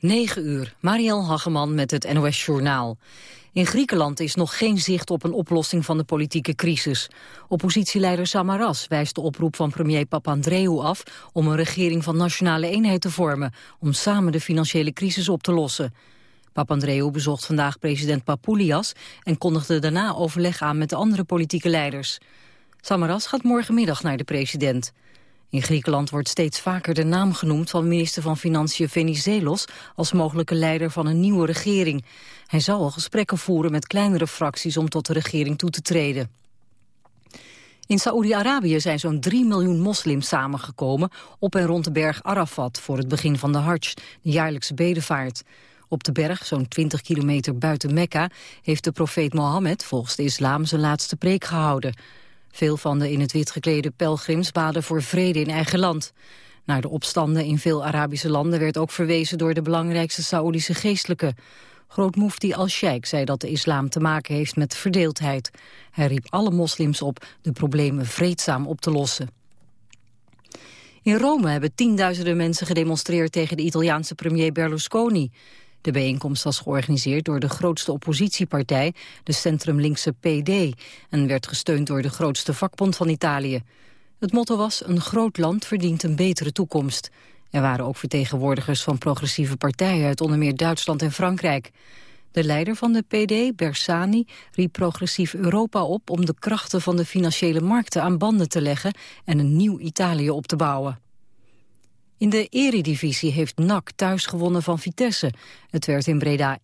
9 uur, Marielle Hageman met het NOS Journaal. In Griekenland is nog geen zicht op een oplossing van de politieke crisis. Oppositieleider Samaras wijst de oproep van premier Papandreou af... om een regering van nationale eenheid te vormen... om samen de financiële crisis op te lossen. Papandreou bezocht vandaag president Papoulias... en kondigde daarna overleg aan met de andere politieke leiders. Samaras gaat morgenmiddag naar de president... In Griekenland wordt steeds vaker de naam genoemd van minister van Financiën Venizelos als mogelijke leider van een nieuwe regering. Hij zal al gesprekken voeren met kleinere fracties om tot de regering toe te treden. In Saoedi-Arabië zijn zo'n 3 miljoen moslims samengekomen op en rond de berg Arafat voor het begin van de Hajj, de jaarlijkse bedevaart. Op de berg, zo'n 20 kilometer buiten Mekka, heeft de profeet Mohammed volgens de islam zijn laatste preek gehouden. Veel van de in het wit geklede pelgrims baden voor vrede in eigen land. Naar de opstanden in veel Arabische landen werd ook verwezen door de belangrijkste Saoedische geestelijke. Grootmoefti al-Sheikh zei dat de islam te maken heeft met verdeeldheid. Hij riep alle moslims op de problemen vreedzaam op te lossen. In Rome hebben tienduizenden mensen gedemonstreerd tegen de Italiaanse premier Berlusconi. De bijeenkomst was georganiseerd door de grootste oppositiepartij, de centrumlinkse PD, en werd gesteund door de grootste vakbond van Italië. Het motto was, een groot land verdient een betere toekomst. Er waren ook vertegenwoordigers van progressieve partijen uit onder meer Duitsland en Frankrijk. De leider van de PD, Bersani, riep progressief Europa op om de krachten van de financiële markten aan banden te leggen en een nieuw Italië op te bouwen. In de eredivisie heeft NAC thuis gewonnen van Vitesse. Het werd in Breda 1-0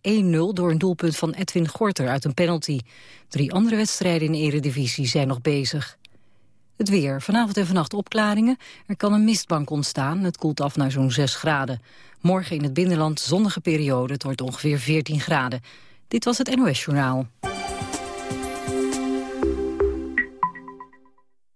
door een doelpunt van Edwin Gorter uit een penalty. Drie andere wedstrijden in de eredivisie zijn nog bezig. Het weer. Vanavond en vannacht opklaringen. Er kan een mistbank ontstaan. Het koelt af naar zo'n 6 graden. Morgen in het binnenland zonnige periode. Het wordt ongeveer 14 graden. Dit was het NOS Journaal.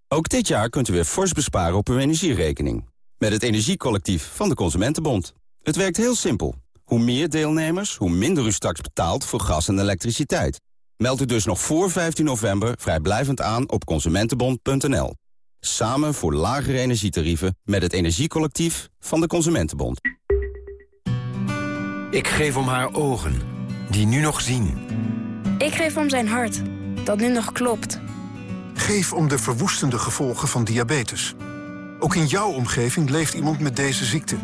Ook dit jaar kunt u weer fors besparen op uw energierekening. Met het Energiecollectief van de Consumentenbond. Het werkt heel simpel. Hoe meer deelnemers, hoe minder u straks betaalt voor gas en elektriciteit. Meld u dus nog voor 15 november vrijblijvend aan op consumentenbond.nl. Samen voor lagere energietarieven met het Energiecollectief van de Consumentenbond. Ik geef om haar ogen, die nu nog zien. Ik geef om zijn hart, dat nu nog klopt. Geef om de verwoestende gevolgen van diabetes. Ook in jouw omgeving leeft iemand met deze ziekte.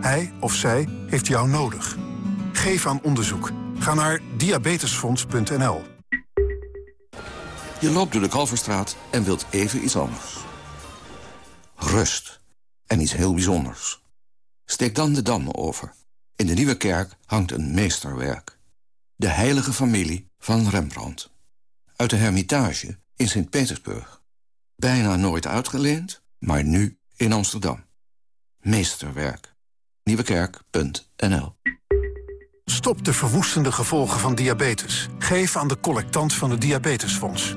Hij of zij heeft jou nodig. Geef aan onderzoek. Ga naar diabetesfonds.nl. Je loopt door de Kalverstraat en wilt even iets anders. Rust. En iets heel bijzonders. Steek dan de Dam over. In de Nieuwe Kerk hangt een meesterwerk. De heilige familie van Rembrandt. Uit de Hermitage in Sint-Petersburg. Bijna nooit uitgeleend maar nu in Amsterdam. Meesterwerk. Nieuwekerk.nl Stop de verwoestende gevolgen van diabetes. Geef aan de collectant van het Diabetesfonds.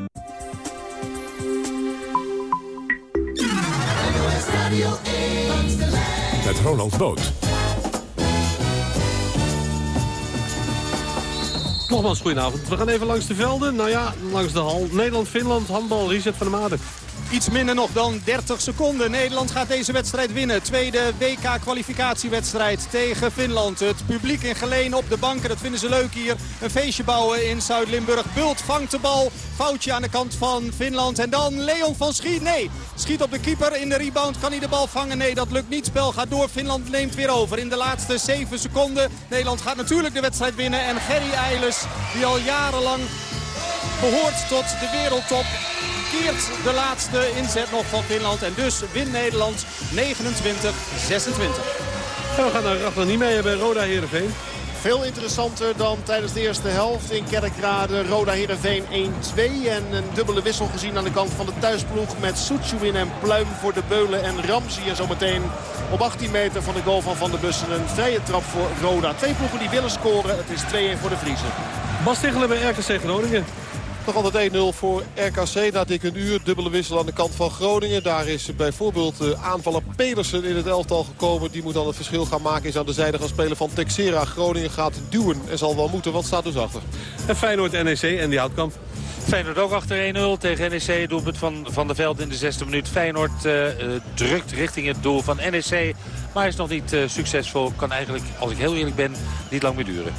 Met Ronald Boot. Nogmaals, goedenavond. We gaan even langs de velden. Nou ja, langs de hal. Nederland-Finland, handbal, Reset van de Maden. Iets minder nog dan 30 seconden. Nederland gaat deze wedstrijd winnen. Tweede WK-kwalificatiewedstrijd tegen Finland. Het publiek in Geleen op de banken, dat vinden ze leuk hier. Een feestje bouwen in Zuid-Limburg. Bult vangt de bal. Foutje aan de kant van Finland. En dan Leon van Schiet. Nee, schiet op de keeper. In de rebound kan hij de bal vangen. Nee, dat lukt niet. Spel gaat door. Finland neemt weer over in de laatste 7 seconden. Nederland gaat natuurlijk de wedstrijd winnen. En Gerry Eilers, die al jarenlang behoort tot de wereldtop keert de laatste inzet nog van Finland. En dus wint Nederland 29-26. we gaan naar Ragnar niet mee bij Roda Heerenveen. Veel interessanter dan tijdens de eerste helft in Kerkrade. Roda Heerenveen 1-2 en een dubbele wissel gezien aan de kant van de thuisploeg. Met Soetjewin en Pluim voor de Beulen en Ramsey. En zometeen op 18 meter van de goal van Van der Bussen een vrije trap voor Roda. Twee ploegen die willen scoren. Het is 2-1 voor de Vriezen. Bas Tichelen bij RKC Groningen. Nog altijd 1-0 voor RKC na dik een uur. Dubbele wissel aan de kant van Groningen. Daar is bijvoorbeeld de aanvaller Pedersen in het elftal gekomen. Die moet dan het verschil gaan maken. Is aan de zijde gaan spelen van Texera. Groningen gaat duwen en zal wel moeten, want staat dus achter. En Feyenoord NEC en die Houtkamp. Feyenoord ook achter 1-0 tegen NEC. Doelpunt van Van der Veld in de zesde minuut. Feyenoord uh, drukt richting het doel van NEC. Maar is nog niet uh, succesvol. Kan eigenlijk, als ik heel eerlijk ben, niet lang meer duren.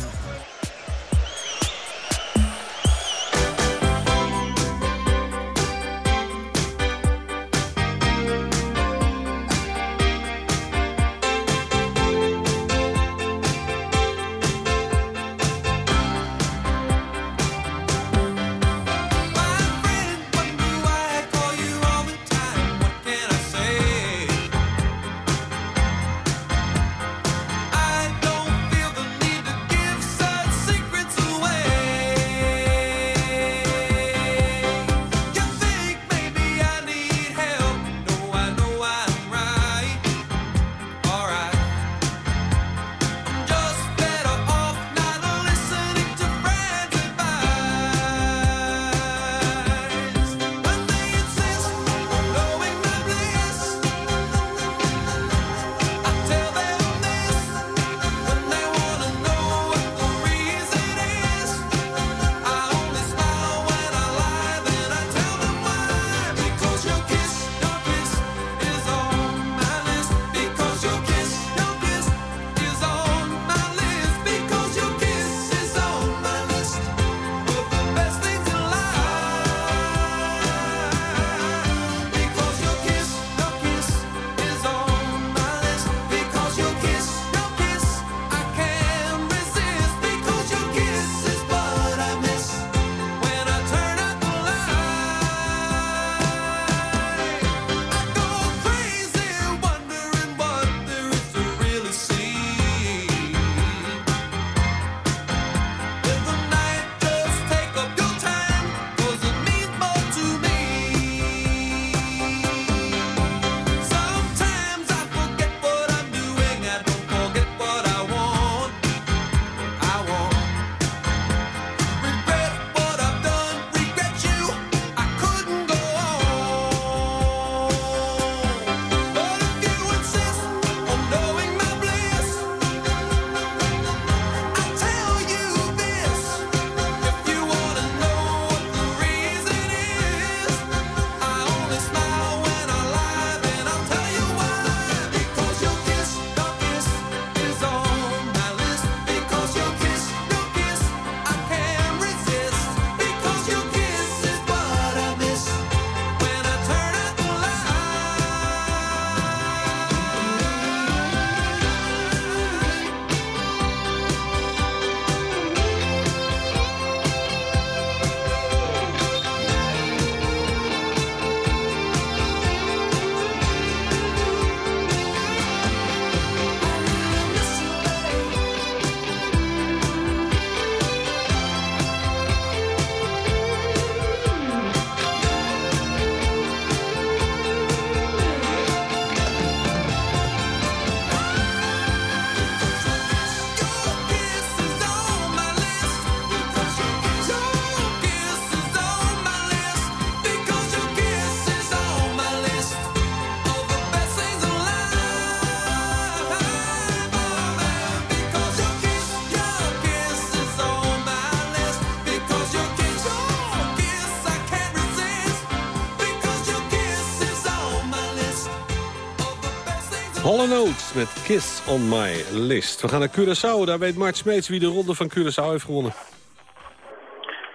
Met Kiss on My List. We gaan naar Curaçao. Daar weet Mart Smeets wie de ronde van Curaçao heeft gewonnen.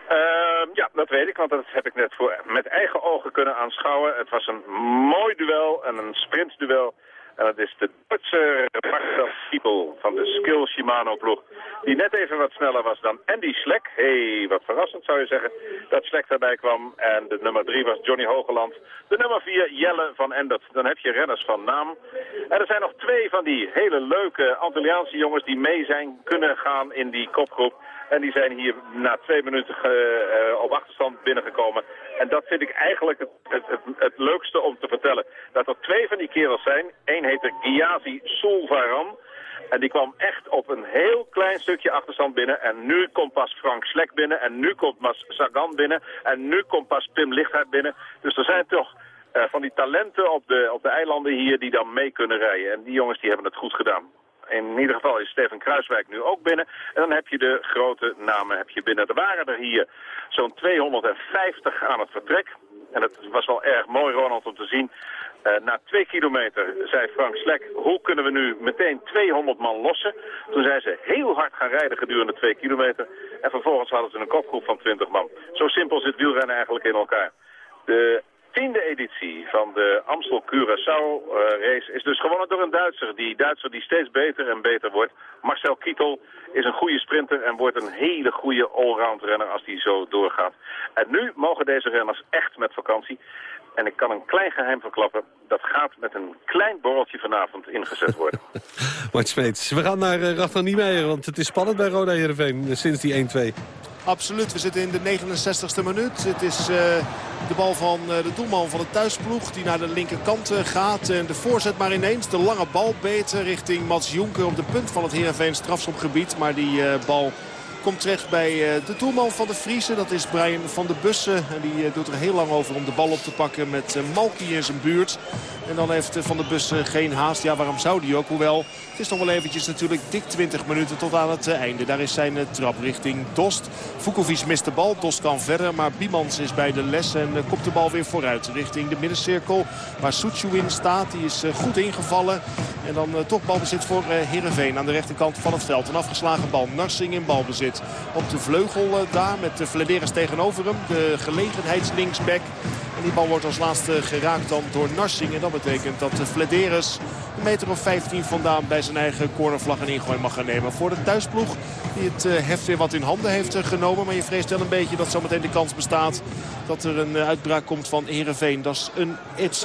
Uh, ja, dat weet ik, want dat heb ik net voor, met eigen ogen kunnen aanschouwen. Het was een mooi duel en een sprintduel en dat is de Duitse Marcel People van de Skill Shimano ploeg. Die net even wat sneller was dan Andy Slek. hey, wat verrassend zou je zeggen dat Slek daarbij kwam. En de nummer drie was Johnny Hogeland. De nummer vier Jelle van Endert. Dan heb je renners van naam. En er zijn nog twee van die hele leuke Antilliaanse jongens die mee zijn kunnen gaan in die kopgroep. En die zijn hier na twee minuten uh, op achterstand binnengekomen. En dat vind ik eigenlijk het, het, het, leukste om te vertellen. Dat er twee van die kerels zijn. Eén heet Giazi Solvaran. En die kwam echt op een heel klein stukje achterstand binnen. En nu komt pas Frank Slek binnen. En nu komt pas Sagan binnen. En nu komt pas Pim Lichthart binnen. Dus er zijn toch uh, van die talenten op de, op de eilanden hier die dan mee kunnen rijden. En die jongens die hebben het goed gedaan in ieder geval is Steven Kruiswijk nu ook binnen. En dan heb je de grote namen heb je binnen. Er waren er hier zo'n 250 aan het vertrek. En het was wel erg mooi, Ronald, om te zien. Uh, na twee kilometer zei Frank Slek, hoe kunnen we nu meteen 200 man lossen? Toen zijn ze heel hard gaan rijden gedurende twee kilometer. En vervolgens hadden ze een kopgroep van 20 man. Zo simpel zit wielrennen eigenlijk in elkaar. De tiende editie van de Amstel Curaçao uh, race is dus gewonnen door een Duitser. Die Duitser die steeds beter en beter wordt. Marcel Kittel is een goede sprinter en wordt een hele goede allround renner als die zo doorgaat. En nu mogen deze renners echt met vakantie. En ik kan een klein geheim verklappen. Dat gaat met een klein borreltje vanavond ingezet worden. Mart Smeets, we gaan naar uh, Ragnar want het is spannend bij Roda Heerenveen eh, sinds die 1-2. Absoluut, we zitten in de 69ste minuut. Het is uh, de bal van uh, de doelman van de thuisploeg die naar de linkerkant uh, gaat. En de voorzet maar ineens. De lange bal beter richting Mats Jonker op de punt van het Heerenveen strafschopgebied. Maar die bal Komt terecht bij eh, de doelman van de Friese. Dat is Brian van der Bussen. En die eh, doet er heel lang over om de bal op te pakken met eh, Malky in zijn buurt. En dan heeft Van der Bussen geen haast. Ja, waarom zou die ook? Hoewel, het is nog wel eventjes natuurlijk dik 20 minuten tot aan het einde. Daar is zijn trap richting Dost. Vukovic mist de bal. Dost kan verder. Maar Biemans is bij de les en kopt de bal weer vooruit. Richting de middencirkel waar Suchuin staat. Die is goed ingevallen. En dan toch balbezit voor Heerenveen aan de rechterkant van het veld. Een afgeslagen bal. Narsing in balbezit op de vleugel eh, daar. Met de Vladeris tegenover hem. De gelegenheidslinksback. Die bal wordt als laatste geraakt dan door Narsing. En dat betekent dat de Vladeris een meter of 15 vandaan bij zijn eigen cornervlag een ingooi mag gaan nemen. Voor de thuisploeg die het eh, heft weer wat in handen heeft eh, genomen. Maar je vreest wel een beetje dat zometeen de kans bestaat dat er een uitbraak komt van Herenveen. Dat is een,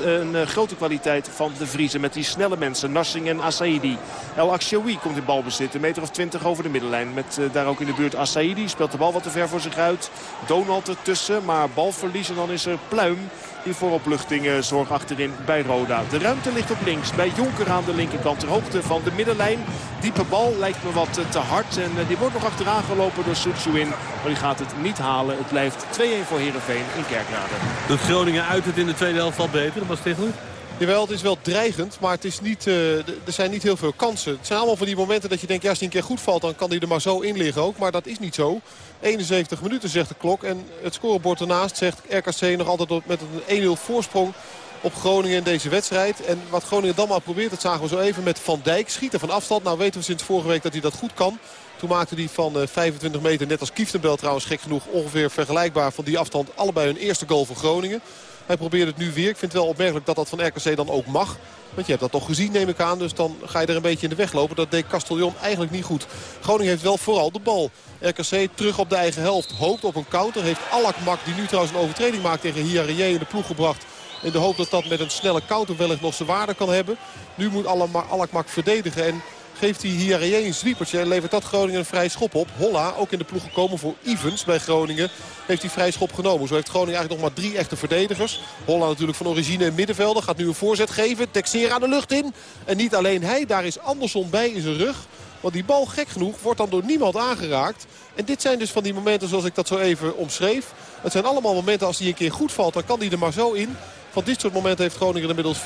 een grote kwaliteit van de Vriezen met die snelle mensen. Narsing en Asaidi. El Akshawi komt in balbezit. Een meter of 20 over de middenlijn. Met daar ook in de buurt Asaidi. Speelt de bal wat te ver voor zich uit. Donald ertussen, maar balverlies. En dan is er Pluim voor opluchting zorgt achterin bij Roda. De ruimte ligt op links bij Jonker aan de linkerkant. Ter hoogte van de middenlijn. Diepe bal lijkt me wat eh, te hard. En uh, die wordt nog achteraan gelopen door Soetsuin. Maar die gaat het niet halen. Het blijft 2-1 voor Heerenveen in Kerkrade. Doet Groningen uit het in de tweede helft al beter? Dat was Tichler? Jawel, het is wel dreigend, maar het is niet, uh, er zijn niet heel veel kansen. Het zijn allemaal van die momenten dat je denkt, ja, als hij een keer goed valt... dan kan hij er maar zo in liggen ook, maar dat is niet zo. 71 minuten zegt de klok en het scorebord ernaast zegt RKC nog altijd met een 1-0 voorsprong op Groningen in deze wedstrijd. En wat Groningen dan maar probeert, dat zagen we zo even met Van Dijk. Schieten van afstand. Nou weten we sinds vorige week dat hij dat goed kan. Toen maakte hij van 25 meter, net als Kieftenbel trouwens gek genoeg... ongeveer vergelijkbaar van die afstand allebei hun eerste goal voor Groningen. Hij probeert het nu weer. Ik vind het wel opmerkelijk dat dat van RKC dan ook mag. Want je hebt dat toch gezien, neem ik aan. Dus dan ga je er een beetje in de weg lopen. Dat deed Castellon eigenlijk niet goed. Groningen heeft wel vooral de bal. RKC terug op de eigen helft. Hoopt op een counter. Heeft Alakmak, die nu trouwens een overtreding maakt tegen Hiarie in de ploeg gebracht. In de hoop dat dat met een snelle counter wellicht nog zijn waarde kan hebben. Nu moet Alakmak verdedigen. En geeft hij hier een zwiepertje en levert dat Groningen een vrij schop op. Holla, ook in de ploeg gekomen voor Evans bij Groningen, heeft hij vrij schop genomen. Zo heeft Groningen eigenlijk nog maar drie echte verdedigers. Holla natuurlijk van origine in middenvelder, gaat nu een voorzet geven. Texera de lucht in. En niet alleen hij, daar is Anderson bij in zijn rug. Want die bal, gek genoeg, wordt dan door niemand aangeraakt. En dit zijn dus van die momenten zoals ik dat zo even omschreef. Het zijn allemaal momenten als die een keer goed valt, dan kan die er maar zo in. Van dit soort momenten heeft Groningen inmiddels 4-5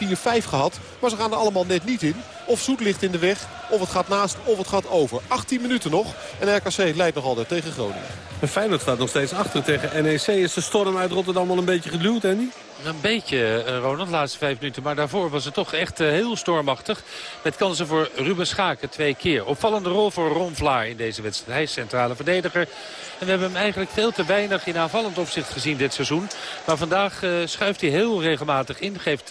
gehad. Maar ze gaan er allemaal net niet in. Of Zoet ligt in de weg, of het gaat naast, of het gaat over. 18 minuten nog en RKC leidt nog altijd tegen Groningen. En Feyenoord staat nog steeds achter tegen NEC. Is de storm uit Rotterdam al een beetje geduwd, Andy? Een beetje, uh, Ronald, de laatste vijf minuten. Maar daarvoor was het toch echt uh, heel stormachtig. Met kansen voor Ruben Schaken twee keer. Opvallende rol voor Ron Vlaar in deze wedstrijd. Hij is centrale verdediger. En we hebben hem eigenlijk veel te weinig in aanvallend opzicht gezien dit seizoen. Maar vandaag uh, schuift hij heel regelmatig in. Geeft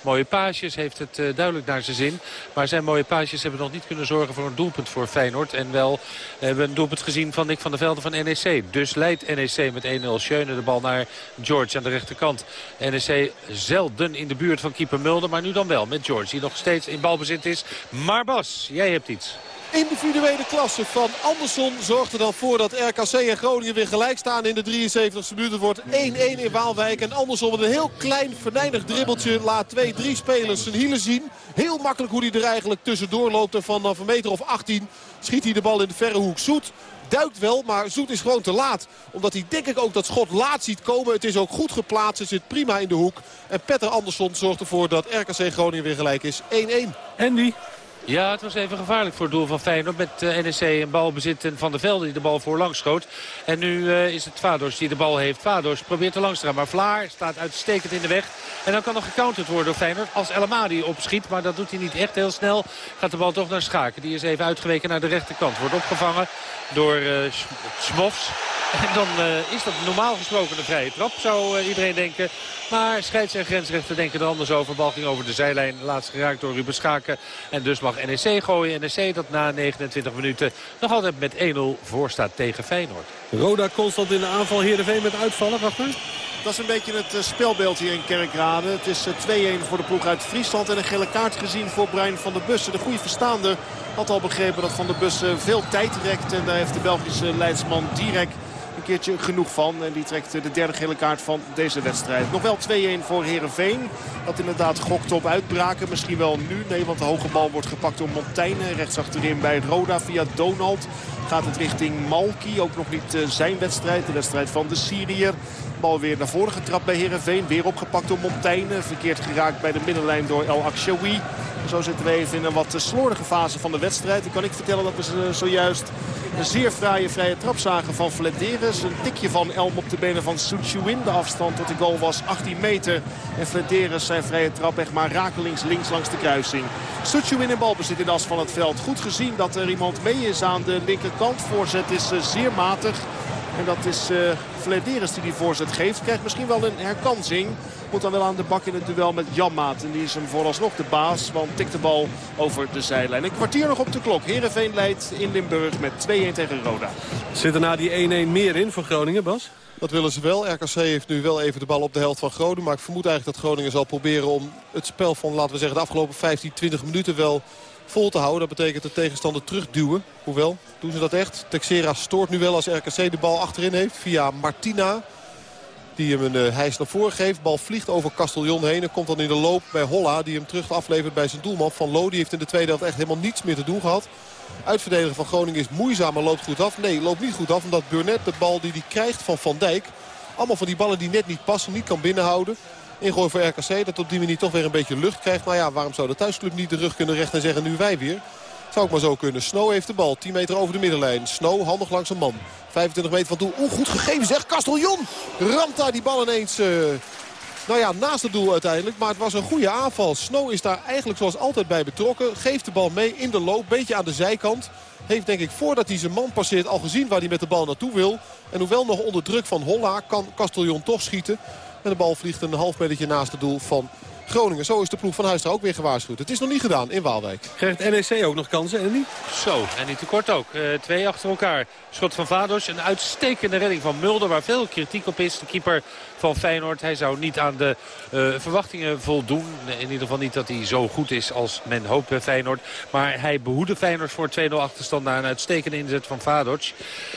mooie paasjes, heeft het duidelijk naar zijn zin. Maar zijn mooie paasjes hebben nog niet kunnen zorgen voor een doelpunt voor Feyenoord. En wel hebben we een doelpunt gezien van Nick van der Velde van NEC. Dus leidt NEC met 1-0. Schöne de bal naar George aan de rechterkant. NEC zelden in de buurt van keeper Mulder. Maar nu dan wel met George die nog steeds in balbezit is. Maar Bas, jij hebt iets. Individuele klasse van Andersson zorgt er dan voor dat RKC en Groningen weer gelijk staan in de 73e minuut. Het wordt 1-1 in Waalwijk. En Andersson met een heel klein venijnig dribbeltje laat twee, drie spelers zijn hielen zien. Heel makkelijk hoe hij er eigenlijk tussendoor loopt. En vanaf een meter of 18 schiet hij de bal in de verre hoek. Zoet duikt wel, maar Zoet is gewoon te laat. Omdat hij denk ik ook dat schot laat ziet komen. Het is ook goed geplaatst, het zit prima in de hoek. En Petter Andersson zorgt ervoor dat RKC Groningen weer gelijk is 1-1. Andy? Ja, het was even gevaarlijk voor het doel van Feyenoord. Met uh, NEC een balbezit en Van der Velde die de bal voorlangs schoot. En nu uh, is het Vados die de bal heeft. Vados probeert er langs te gaan. Maar Vlaar staat uitstekend in de weg. En dan kan nog gecounterd worden door Feyenoord als El Amadi opschiet. Maar dat doet hij niet echt heel snel. Gaat de bal toch naar Schaken. Die is even uitgeweken naar de rechterkant. Wordt opgevangen door uh, Smofs. En dan is dat normaal gesproken een vrije trap, zou iedereen denken. Maar scheids- en grensrechter denken er anders over. Bal ging over de zijlijn, laatst geraakt door Ruben Schaken. En dus mag NEC gooien. NEC dat na 29 minuten nog altijd met 1-0 voor staat tegen Feyenoord. Roda constant in de aanval, Heerenveen met uitvallen, achter. Dat is een beetje het spelbeeld hier in Kerkrade. Het is 2-1 voor de ploeg uit Friesland. En een gele kaart gezien voor Brian van der Bussen. De goede verstaande had al begrepen dat Van der Bussen veel tijd rekt. En daar heeft de Belgische leidsman direct genoeg van. En die trekt de derde gele kaart van deze wedstrijd. Nog wel 2-1 voor Herenveen. Dat inderdaad gokt op uitbraken. Misschien wel nu. Nee, want de hoge bal wordt gepakt door Montaigne. Rechts achterin bij Roda via Donald. Gaat het richting Malki. Ook nog niet zijn wedstrijd. De wedstrijd van de Syriër. Bal weer naar voren getrapt bij Herenveen. Weer opgepakt door Montaigne. Verkeerd geraakt bij de middenlijn door El Akshawi. Zo zitten we even in een wat slordige fase van de wedstrijd. Dan kan ik vertellen dat we zojuist een zeer fraaie vrije trap zagen van Flederis. Een tikje van Elm op de benen van Suchuin. De afstand tot de goal was 18 meter. En Flederis zijn vrije trap echt maar rakelings links langs de kruising. Suchuin in balbezit in de as van het veld. Goed gezien dat er iemand mee is aan de linkerkant. Voorzet is zeer matig. En dat is uh, Flederis die die voorzet geeft. Krijgt misschien wel een herkansing. Moet dan wel aan de bak in het duel met Janmaat. En die is hem vooralsnog de baas. Want tikt de bal over de zijlijn. Een kwartier nog op de klok. Heerenveen leidt in Limburg met 2-1 tegen Roda. Zit er na die 1-1 meer in voor Groningen, Bas? Dat willen ze wel. RKC heeft nu wel even de bal op de helft van Groningen. Maar ik vermoed eigenlijk dat Groningen zal proberen om het spel van, laten we zeggen, de afgelopen 15, 20 minuten wel vol te houden. Dat betekent de tegenstander terugduwen. Hoewel, doen ze dat echt. Texera stoort nu wel als RKC de bal achterin heeft via Martina. Die hem een hijs naar voren geeft. Bal vliegt over Castellon heen. En komt dan in de loop bij Holla. Die hem terug aflevert bij zijn doelman. Van Lo die heeft in de tweede helft echt helemaal niets meer te doen gehad. Uitverdedigen van Groningen is moeizaam, maar loopt goed af. Nee, loopt niet goed af. Omdat Burnett de bal die hij krijgt van Van Dijk... allemaal van die ballen die net niet passen, niet kan binnenhouden. Ingooi voor RKC, dat op die manier toch weer een beetje lucht krijgt. Maar ja, waarom zou de thuisclub niet de rug kunnen rechten en zeggen nu wij weer? Zou ik maar zo kunnen. Snow heeft de bal. 10 meter over de middenlijn. Snow handig langs een man. 25 meter van doel. Oeh, goed gegeven zeg. Castellon ramt daar die bal ineens... Uh, nou ja, naast het doel uiteindelijk. Maar het was een goede aanval. Snow is daar eigenlijk zoals altijd bij betrokken. Geeft de bal mee in de loop. Beetje aan de zijkant. Heeft denk ik voordat hij zijn man passeert al gezien waar hij met de bal naartoe wil. En hoewel nog onder druk van Holla kan Castellon toch schieten. En de bal vliegt een half metertje naast het doel van Groningen. Zo is de ploeg van Huistra ook weer gewaarschuwd. Het is nog niet gedaan in Waalwijk. Krijgt NEC ook nog kansen en niet? Zo, en niet te kort ook. Uh, twee achter elkaar. Schot van Vados. Een uitstekende redding van Mulder waar veel kritiek op is. De keeper van Feyenoord. Hij zou niet aan de uh, verwachtingen voldoen. In ieder geval niet dat hij zo goed is als men hoopt bij Feyenoord. Maar hij behoedde Feyenoord voor 2-0 achterstand na een uitstekende inzet van Vadoc.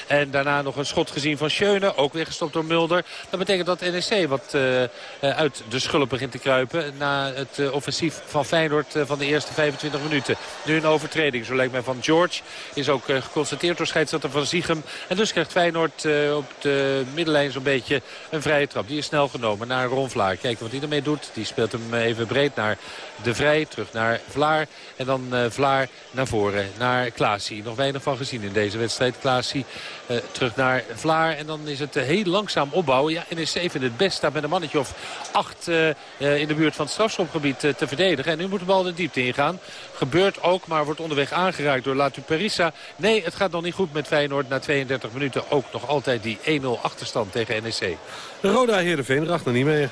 En daarna nog een schot gezien van Schöne. Ook weer gestopt door Mulder. Dat betekent dat NEC wat uh, uit de schulp begint te kruipen. Na het offensief van Feyenoord van de eerste 25 minuten. Nu een overtreding, zo lijkt mij van George. Is ook geconstateerd door scheidsrechter van Ziegem. En dus krijgt Feyenoord op de middenlijn zo'n beetje een vrije trap. Die is snel genomen naar Ron Vlaar. Kijken wat hij ermee doet. Die speelt hem even breed naar De Vrij. Terug naar Vlaar. En dan uh, Vlaar naar voren. Naar Klaasie. Nog weinig van gezien in deze wedstrijd. Klaasie uh, terug naar Vlaar. En dan is het uh, heel langzaam opbouwen. Ja, NEC vindt het best daar met een mannetje of acht in de buurt van het strafschopgebied te verdedigen. En nu moet de bal de diepte ingaan. Gebeurt ook, maar wordt onderweg aangeraakt door Latu Perissa. Nee, het gaat nog niet goed met Feyenoord. Na 32 minuten ook nog altijd die 1-0 achterstand tegen NEC. Roda Heerenveen racht nog niet meer.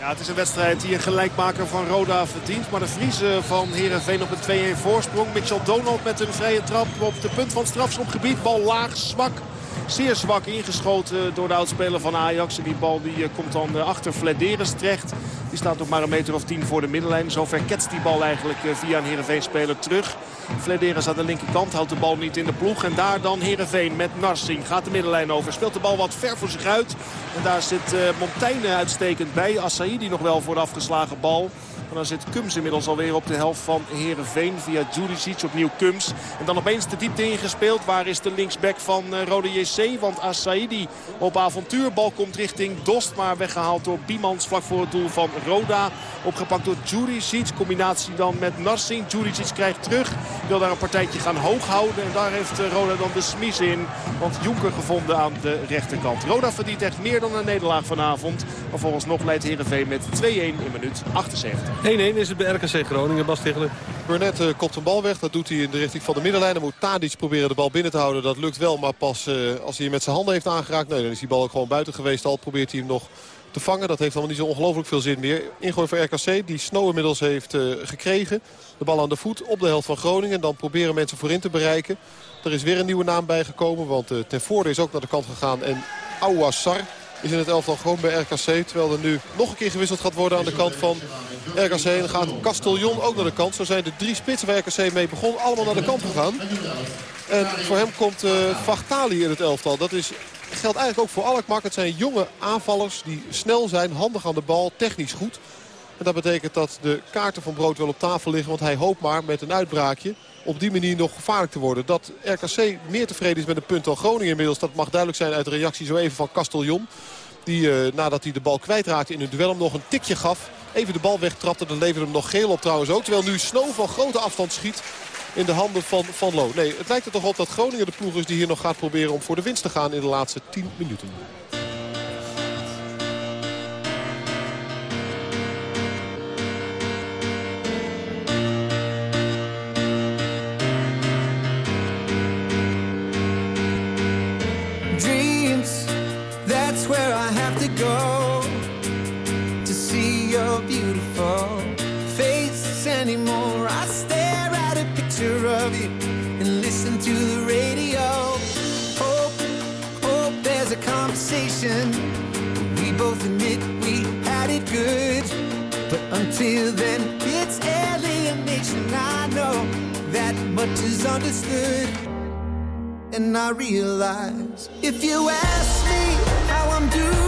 Ja, het is een wedstrijd die een gelijkmaker van Roda verdient. Maar de Vriezen van Heerenveen op een 2-1 voorsprong. Mitchell Donald met een vrije trap op de punt van strafschopgebied. Bal laag, zwak. Zeer zwak ingeschoten door de oudspeler van Ajax. En die bal die komt dan achter Flederis terecht. Die staat nog maar een meter of tien voor de middenlijn. Zo verketst die bal eigenlijk via een Heerenveen-speler terug. Flederis aan de linkerkant houdt de bal niet in de ploeg. En daar dan Heerenveen met Narsing. Gaat de middenlijn over. Speelt de bal wat ver voor zich uit. En daar zit Montaigne uitstekend bij. Assaidi nog wel voor de afgeslagen bal. En dan zit Kums inmiddels alweer op de helft van Herenveen via Juricic. Opnieuw Kums. En dan opeens de diepte ingespeeld. Waar is de linksback van uh, Rode JC? Want Asaidi op avontuurbal komt richting Dost. Maar weggehaald door Biemans vlak voor het doel van Roda. Opgepakt door Juricic. Combinatie dan met Narsing. Juricic krijgt terug. Wil daar een partijtje gaan hoog houden. En daar heeft uh, Roda dan de smies in. Want Jonker gevonden aan de rechterkant. Roda verdient echt meer dan een nederlaag vanavond. Maar volgens nog leidt Heerenveen met 2-1 in minuut 78. 1-1 is het bij RKC Groningen, Bas. Burnett uh, kopt een bal weg. Dat doet hij in de richting van de middenlijn. Dan moet Tadic proberen de bal binnen te houden. Dat lukt wel, maar pas uh, als hij met zijn handen heeft aangeraakt. Nee, dan is die bal ook gewoon buiten geweest. Al probeert hij hem nog te vangen. Dat heeft allemaal niet zo ongelooflijk veel zin meer. Ingooi voor RKC, die Snow inmiddels heeft uh, gekregen. De bal aan de voet op de helft van Groningen. Dan proberen mensen voorin te bereiken. Er is weer een nieuwe naam bijgekomen. Want ten voorde is ook naar de kant gegaan. En Ouassar is in het elftal gewoon bij RKC. Terwijl er nu nog een keer gewisseld gaat worden aan de kant van RKC. En dan gaat Castellon ook naar de kant. Zo zijn de drie spitsen waar RKC mee begon allemaal naar de kant gegaan. En voor hem komt uh, Vachtali in het elftal. Dat is, geldt eigenlijk ook voor Alkmaar. Het zijn jonge aanvallers die snel zijn, handig aan de bal, technisch goed. En dat betekent dat de kaarten van Brood wel op tafel liggen. Want hij hoopt maar met een uitbraakje op die manier nog gevaarlijk te worden. Dat RKC meer tevreden is met een punt dan Groningen inmiddels. Dat mag duidelijk zijn uit de reactie zo even van Castellon. Die uh, nadat hij de bal kwijtraakte in het duel nog een tikje gaf. Even de bal wegtrapte. Dat leverde hem nog geel op trouwens ook. Terwijl nu Snow van grote afstand schiet in de handen van Van Loo. Nee, het lijkt er toch op dat Groningen de ploeg is die hier nog gaat proberen om voor de winst te gaan in de laatste 10 minuten. Conversation. We both admit we had it good. But until then, it's alienation. I know that much is understood. And I realize if you ask me how I'm doing,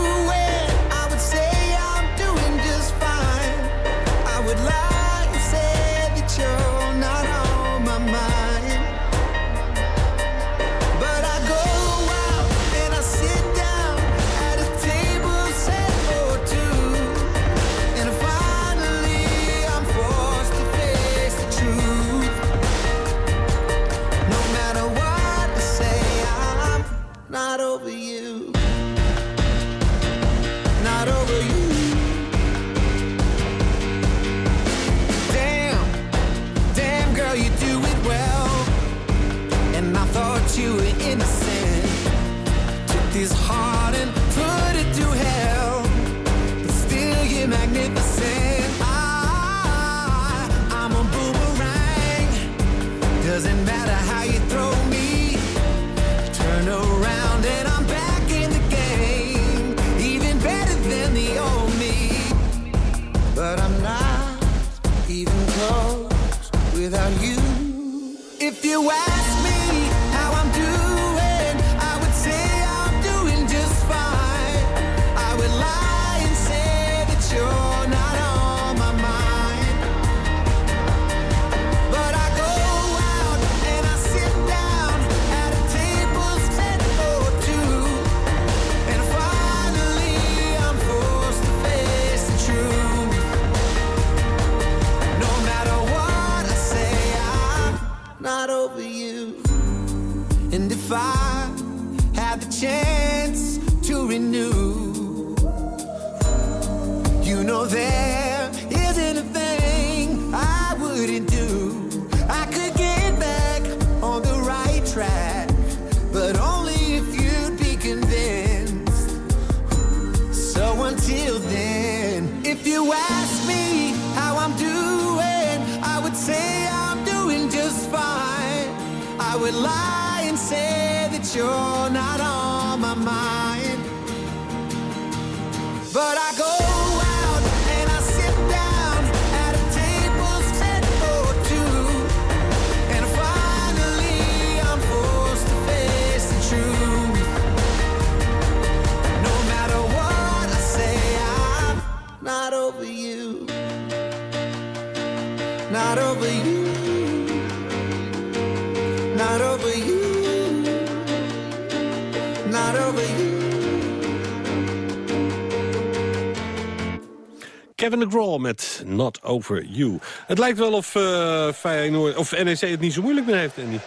You were innocent. Took this heart and put it to hell. But still, you're magnificent. I'm a boomerang. Doesn't matter how you throw me. Turn around and I'm back in the game. Even better than the old me. But I'm not even close without you. If you ask over you, not over you, not over you, not over you. Kevin de Graal met Not Over You. Het lijkt wel of, uh, Feyenoord, of NEC het niet zo moeilijk meer heeft, Andy.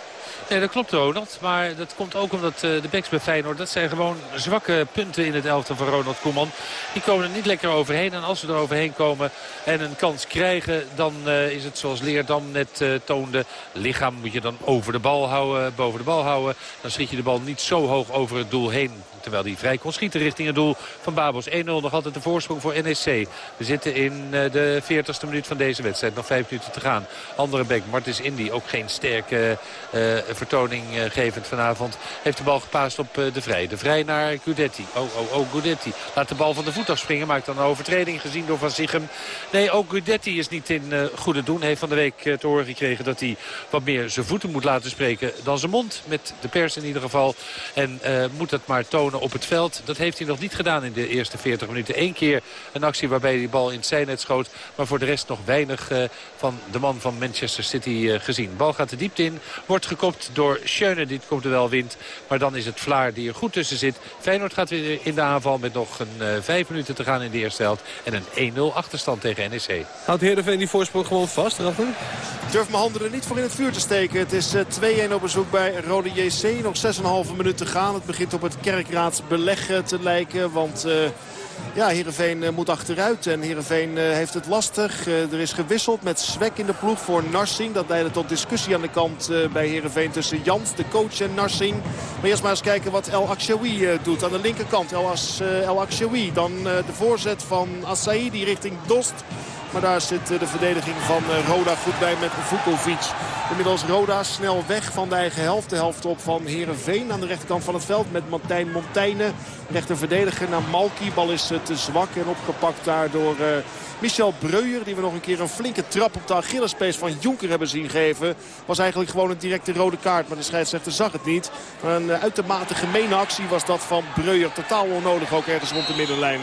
Nee, dat klopt Ronald. Maar dat komt ook omdat uh, de backs bij Feyenoord... dat zijn gewoon zwakke punten in het elftal van Ronald Koeman. Die komen er niet lekker overheen. En als ze er overheen komen en een kans krijgen... dan uh, is het zoals Leerdam net uh, toonde. Lichaam moet je dan over de bal houden, boven de bal houden. Dan schiet je de bal niet zo hoog over het doel heen terwijl hij vrij kon schieten richting het doel van Babos. 1-0 nog altijd de voorsprong voor NEC. We zitten in de 40ste minuut van deze wedstrijd. Nog vijf minuten te gaan. Andere back, Martins Indy, ook geen sterke uh, vertoning gevend vanavond. Heeft de bal gepaast op de Vrij. De Vrij naar Gudetti. Oh, oh, oh, Gudetti. Laat de bal van de voet afspringen. Maakt dan een overtreding gezien door Van Zichem. Nee, ook Gudetti is niet in goede doen. Heeft van de week te horen gekregen dat hij wat meer zijn voeten moet laten spreken dan zijn mond. Met de pers in ieder geval. En moet dat maar tonen op het veld. Dat heeft hij nog niet gedaan in de eerste 40 minuten. Eén keer een actie waarbij hij die bal in het zijnet schoot. Maar voor de rest nog weinig uh, van de man van Manchester City uh, gezien. Bal gaat de diepte in. Wordt gekopt door Schöne. Die komt er wel wint. Maar dan is het Vlaar die er goed tussen zit. Feyenoord gaat weer in de aanval met nog een uh, vijf minuten te gaan in de eerste helft. En een 1-0 achterstand tegen NEC. Houdt Heerenveen die voorsprong gewoon vast, Raffen? Ik durf mijn handen er niet voor in het vuur te steken. Het is 2-1 op bezoek bij Rode JC. Nog 6,5 minuten te gaan. Het begint op het kerkraads beleg te lijken. Want uh, ja, Heerenveen uh, moet achteruit. En Heerenveen uh, heeft het lastig. er is gewisseld met Zwek in de ploeg voor Narsing. Dat leidde tot discussie aan de kant bij Heerenveen tussen Jans, de coach, en Narsing. Maar eerst maar eens kijken wat El Akshawi doet. Aan de linkerkant El, As, El. Dan de voorzet van Assaidi richting Dost. Maar daar zit de verdediging van Roda goed bij met Vukovic. Inmiddels Roda snel weg van de eigen helft. De helft op van Herenveen aan de rechterkant van het veld met Martijn Montaigne. Rechter verdediger naar Malki. Bal is te zwak en opgepakt daar door uh, Michel Breuer. Die we nog een keer een flinke trap op de Achillespees van Jonker hebben zien geven. Was eigenlijk gewoon een directe rode kaart. Maar de scheidsrechter zag het niet. Een uitermate gemene actie was dat van Breuer. Totaal onnodig ook ergens rond de middenlijn.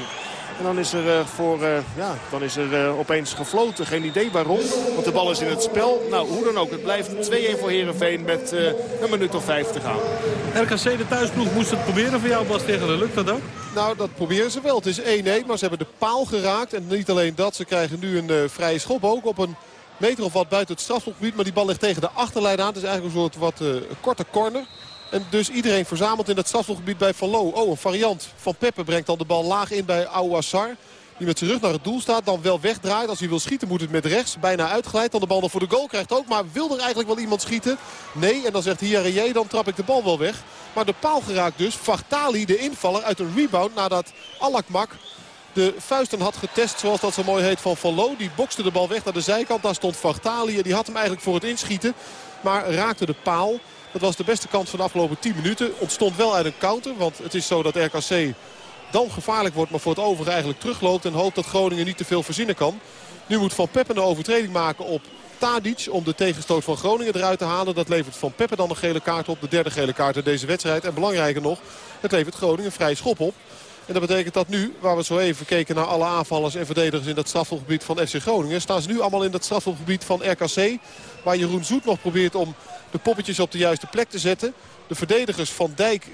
En dan is er, uh, voor, uh, ja, dan is er uh, opeens gefloten. Geen idee waarom. Want de bal is in het spel. Nou, hoe dan ook. Het blijft 2-1 voor Heerenveen met een minuut of vijf te gaan. RKC, de thuisploeg, moest het proberen voor jou, Bas Tegen. Lukt dat ook? Nou, dat proberen ze wel. Het is 1-1, maar ze hebben de paal geraakt. En niet alleen dat, ze krijgen nu een vrije schop ook op een meter of wat buiten het strafschopgebied. Maar die bal ligt tegen de achterlijn aan. Het is eigenlijk een soort wat korte corner. En dus iedereen verzamelt in het strafschopgebied bij Van. Oh, een variant. Van Peppe brengt dan de bal laag in bij Ouassar. Die met zijn rug naar het doel staat. Dan wel wegdraait. Als hij wil schieten moet het met rechts. Bijna uitglijdt. Dan de bal nog voor de goal krijgt ook. Maar wil er eigenlijk wel iemand schieten? Nee. En dan zegt Hiareye, dan trap ik de bal wel weg. Maar de paal geraakt dus. Vachtali, de invaller, uit een rebound nadat Alakmak de vuisten had getest, zoals dat zo mooi heet, van Loo. Die bokste de bal weg naar de zijkant. Daar stond Vachtali en die had hem eigenlijk voor het inschieten. Maar raakte de paal. Dat was de beste kans van de afgelopen 10 minuten. Ontstond wel uit een counter. Want het is zo dat RKC dan gevaarlijk wordt. Maar voor het overige eigenlijk terugloopt. En hoopt dat Groningen niet te veel verzinnen kan. Nu moet Van Peppen een overtreding maken op Tadic. Om de tegenstoot van Groningen eruit te halen. Dat levert Van Peppen dan een gele kaart op. De derde gele kaart in deze wedstrijd. En belangrijker nog. Het levert Groningen vrij schop op. En dat betekent dat nu, waar we zo even keken naar alle aanvallers en verdedigers in dat strafhofgebied van FC Groningen. Staan ze nu allemaal in dat strafhofgebied van RKC. Waar Jeroen Zoet nog probeert om de poppetjes op de juiste plek te zetten. De verdedigers van Dijk...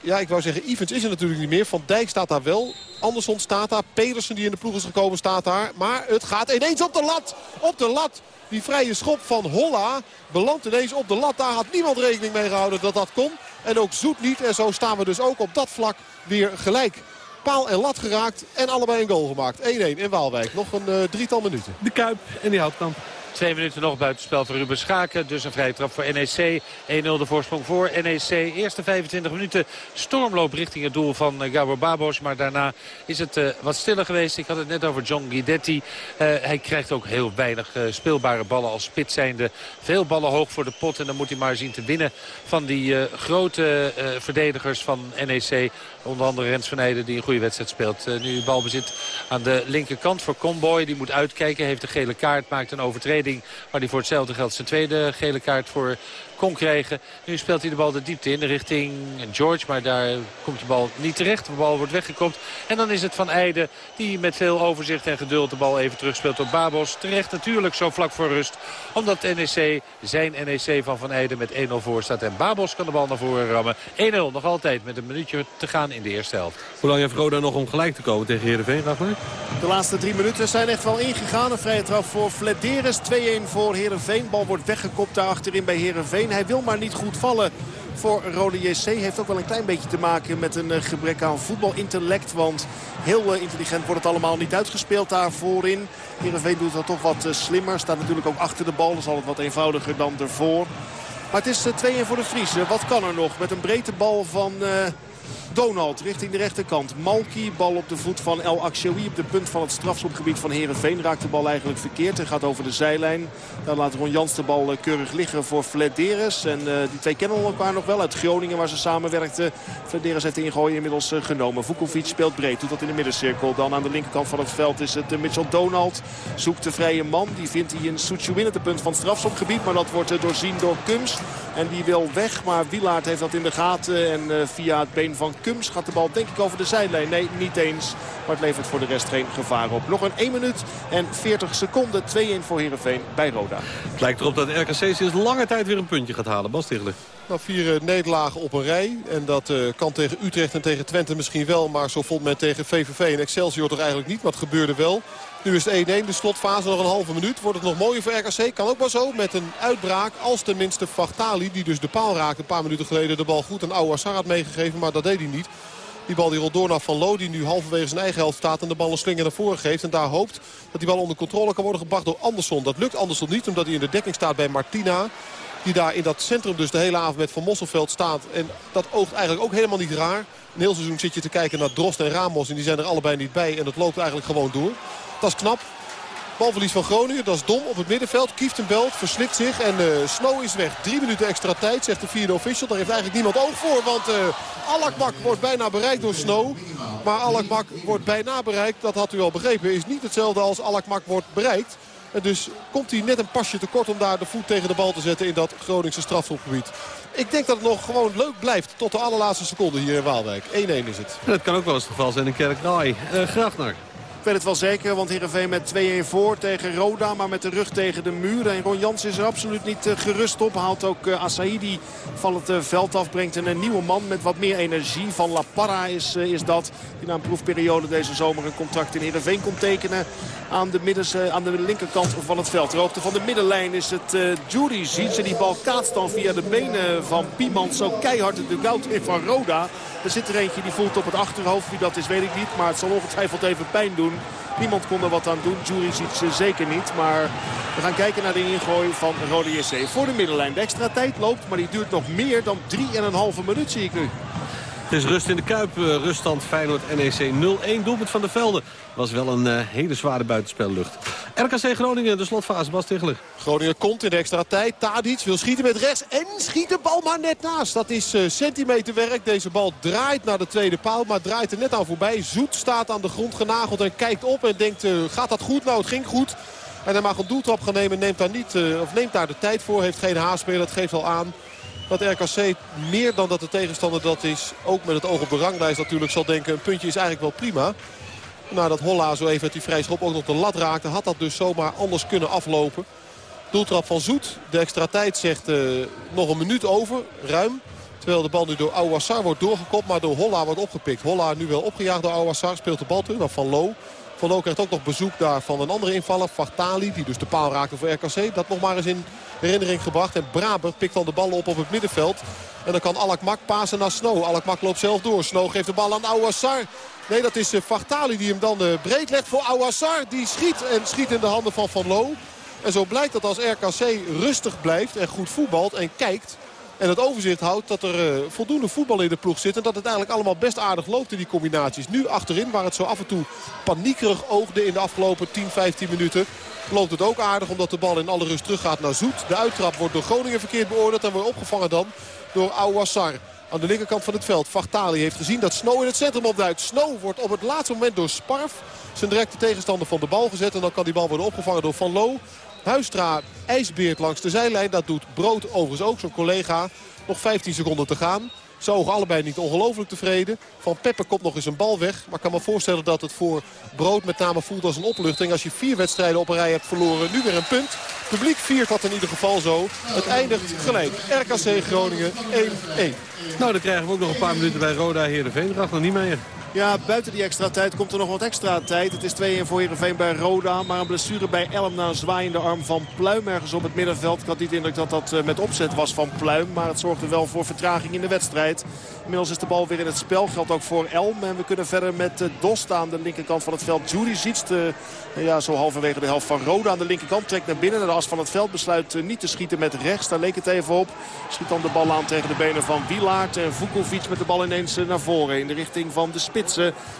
Ja, ik wou zeggen, Evans is er natuurlijk niet meer. Van Dijk staat daar wel. Anderson staat daar. Pedersen die in de ploeg is gekomen staat daar. Maar het gaat ineens op de lat. Op de lat. Die vrije schop van Holla belandt ineens op de lat. Daar had niemand rekening mee gehouden dat dat kon. En ook Zoet niet. En zo staan we dus ook op dat vlak weer gelijk. Paal en lat geraakt en allebei een goal gemaakt. 1-1 in Waalwijk. Nog een uh, drietal minuten. De Kuip en die Houtkamp. Twee minuten nog buitenspel voor Ruben Schaken. Dus een vrije trap voor NEC. 1-0 de voorsprong voor NEC. Eerste 25 minuten stormloop richting het doel van uh, Gabor Babos. Maar daarna is het uh, wat stiller geweest. Ik had het net over John Guidetti. Uh, hij krijgt ook heel weinig speelbare ballen als spits zijnde. Veel ballen hoog voor de pot. En dan moet hij maar zien te winnen van die grote verdedigers van NEC. Onder andere Rens van Eijden die een goede wedstrijd speelt. nu balbezit aan de linkerkant voor Comboy. Die moet uitkijken. Heeft een gele kaart. Maakt een overtreding. Maar die voor hetzelfde geld zijn tweede gele kaart voor kon krijgen. Nu speelt hij de bal de diepte in richting George. Maar daar komt de bal niet terecht. De bal wordt weggekopt. En dan is het Van Eijden die met veel overzicht en geduld de bal even terugspeelt op Babos. Terecht natuurlijk zo vlak voor rust. Omdat NEC, zijn NEC van Van Eijden met 1-0 voor staat. En Babos kan de bal naar voren rammen. 1-0 nog altijd met een minuutje te gaan in de eerste helft. Hoe lang heeft Roda nog om gelijk te komen tegen Heerenveen, Ragnar? De laatste drie minuten zijn echt wel ingegaan. Een vrije trap voor Flederis. 2-1 voor Heerenveen. Bal wordt weggekopt daar achterin bij Heerenveen. Hij wil maar niet goed vallen voor Rode JC. Heeft ook wel een klein beetje te maken met een eh, gebrek aan voetbalintellect. Want heel eh, intelligent wordt het allemaal niet uitgespeeld daar voorin. Heerenveen doet dat toch wat eh, slimmer. Staat natuurlijk ook achter de bal. Is altijd wat eenvoudiger dan ervoor. Maar het is 2-1 voor de Friese. Wat kan er nog? Met een breedte bal van... Donald richting de rechterkant. Malki, bal op de voet van El Akshoui op de punt van het strafschopgebied van Herenveen. Raakt de bal eigenlijk verkeerd en gaat over de zijlijn. Daar laat Ron Jans de bal eh, keurig liggen voor Flederis. En uh, die twee kennen elkaar nog wel uit Groningen waar ze samenwerkten. Flederis heeft de ingooien inmiddels uh, genomen. Vukovic speelt breed, doet dat in de middencirkel. Dan aan de linkerkant van het veld is het Mitchell Donald. Zoekt de vrije man. Die vindt hij in Soetjewin de punt van het strafschopgebied. Maar dat wordt doorzien door Kums. En die wil weg, maar Wilaard heeft dat in de gaten. En via het been van Kums gaat de bal denk ik over de zijlijn. Nee, niet eens. Maar het levert voor de rest geen gevaar op. Nog een 1 minuut en 40 seconden. 2-1 voor Heerenveen bij Roda. Het lijkt erop dat de RKC sinds lange tijd weer een puntje gaat halen. Bas Tichler. Nou, vier uh, nederlagen op een rij. En dat uh, kan tegen Utrecht en tegen Twente misschien wel. Maar zo vond men tegen VVV en Excelsior toch eigenlijk niet. Wat gebeurde wel. Nu is het 1-1, de slotfase nog een halve minuut. Wordt het nog mooier voor RKC? Kan ook wel zo met een uitbraak. Als tenminste Fachtali, die dus de paal raakte een paar minuten geleden... de bal goed aan Ouassar had meegegeven, maar dat deed hij niet. Die bal die rolt door naar Van Lo, die nu halverwege zijn eigen helft staat... en de bal een slinger naar voren geeft. En daar hoopt dat die bal onder controle kan worden gebracht door Andersson. Dat lukt Andersson niet, omdat hij in de dekking staat bij Martina. Die daar in dat centrum dus de hele avond met Van Mosselveld staat. En dat oogt eigenlijk ook helemaal niet raar. Een heel seizoen zit je te kijken naar Drost en Ramos. En die zijn er allebei niet bij. En dat loopt eigenlijk gewoon door. Dat is knap. Balverlies van Groningen, dat is dom op het middenveld. Kieftenbelt verslikt zich en uh, Snow is weg. Drie minuten extra tijd, zegt de vierde official. Daar heeft eigenlijk niemand oog voor, want uh, Alakmak wordt bijna bereikt door Snow. Maar Alakmak wordt bijna bereikt, dat had u al begrepen, is niet hetzelfde als Alakmak wordt bereikt. En dus komt hij net een pasje te kort om daar de voet tegen de bal te zetten in dat Groningse strafschopgebied. Ik denk dat het nog gewoon leuk blijft tot de allerlaatste seconde hier in Waalwijk. 1-1 is het. Dat kan ook wel eens het geval zijn in Kerknaai. Uh, graag naar. Ik het wel zeker, want Heerenveen met 2-1 voor tegen Roda. Maar met de rug tegen de muur. En Ron Jans is er absoluut niet uh, gerust op. Haalt ook uh, Asaidi van het uh, veld af. Brengt een, nieuwe man met wat meer energie. Van La Parra is, is dat. Die na een proefperiode deze zomer een contract in Heerenveen komt tekenen. Aan de, middens, aan de linkerkant van het veld. De hoogte van de middenlijn is het uh, Jury. Ziet ze die bal kaatst dan via de benen van Piemans. Zo keihard de dugout in van Roda. Er zit er eentje die voelt op het achterhoofd. Wie dat is weet ik niet. Maar het zal ongetwijfeld even pijn doen. Niemand kon er wat aan doen. Jury ziet ze zeker niet. Maar we gaan kijken naar de ingooi van Rode JC. Voor de middenlijn. De extra tijd loopt. Maar die duurt nog meer dan 3,5 minuut zie ik nu. Het is rust in de Kuip. Ruststand Feyenoord-NEC 0-1. Doelpunt van de Velden. Was wel een uh, hele zware buitenspellucht. RKC Groningen, de slotfase. Bas Tichler. Groningen komt in de extra tijd. Tadic wil schieten met rechts en schiet de bal maar net naast. Dat is uh, centimeterwerk. Deze bal draait naar de tweede paal, maar draait er net aan voorbij. Zoet staat aan de grond genageld en kijkt op en denkt, gaat dat goed? Nou, het ging goed. En hij mag een doeltrap gaan nemen, neemt daar, niet, of neemt daar de tijd voor. Heeft geen haast meer, dat geeft al aan dat RKC meer dan dat de tegenstander dat is, ook met het oog op de ranglijst natuurlijk zal denken... een puntje is eigenlijk wel prima. Nadat Holla zo even met die vrije schop ook nog de lat raakte... had dat dus zomaar anders kunnen aflopen. Doeltrap van Zoet. De extra tijd zegt uh, nog een minuut over, ruim. Terwijl de bal nu door Ouassar wordt doorgekopt, maar door Holla wordt opgepikt. Holla nu wel opgejaagd door Ouassar, speelt de bal terug naar Van Loo. Van Loo krijgt ook nog bezoek daar van een andere invaller, Fartali, die dus de paal raakte voor RKC. Dat nog maar eens in herinnering gebracht. En Braber pikt dan de bal op op het middenveld. En dan kan Alakmak pasen naar Snow. Alakmak loopt zelf door. Snow geeft de bal aan Ouassar. Nee, dat is Fartali die hem dan breed legt voor Ouassar. Die schiet en schiet in de handen van Van Loo. En zo blijkt dat als RKC rustig blijft en goed voetbalt en kijkt... En het overzicht houdt dat er uh, voldoende voetbal in de ploeg zit. En dat het eigenlijk allemaal best aardig loopt in die combinaties. Nu achterin, waar het zo af en toe paniekerig oogde in de afgelopen 10, 15 minuten. Loopt het ook aardig omdat de bal in alle rust terug gaat naar Zoet. De uittrap wordt door Groningen verkeerd beoordeeld. En wordt opgevangen dan door Ouassar. Aan de linkerkant van het veld. Vachtali heeft gezien dat Snow in het centrum opduikt. Snow wordt op het laatste moment door Sparf zijn directe tegenstander van de bal gezet. En dan kan die bal worden opgevangen door Van Loo. Huistra ijsbeert langs de zijlijn. Dat doet Brood overigens ook, zijn collega. Nog 15 seconden te gaan. Ogen allebei niet ongelooflijk tevreden. Van Pepper komt nog eens een bal weg. Maar ik kan me voorstellen dat het voor Brood met name voelt als een opluchting. Als je vier wedstrijden op een rij hebt verloren. Nu weer een punt. Publiek viert dat in ieder geval zo. Het eindigt gelijk. RKC Groningen 1-1. Nou, dan krijgen we ook nog een paar minuten bij Roda Heerenveen. Gaat nog niet meer. Ja, buiten die extra tijd komt er nog wat extra tijd. Het is 2-1 voor Heerenveen bij Roda. Maar een blessure bij Elm na een zwaaiende arm van Pluim ergens op het middenveld. Ik had niet de indruk dat dat eh, met opzet was van Pluim. Maar het zorgde wel voor vertraging in de wedstrijd. Inmiddels is de bal weer in het spel. Geldt ook voor Elm. En we kunnen verder met eh, Dost aan de linkerkant van het veld. Jury ziet de, ja, zo halverwege de helft van Roda aan de linkerkant. Trekt naar binnen naar de as van het veld. Besluit eh, niet te schieten met rechts. Daar leek het even op. Schiet dan de bal aan tegen de benen van Wilaert. En Vukovic met de bal ineens naar voren. In de richting van de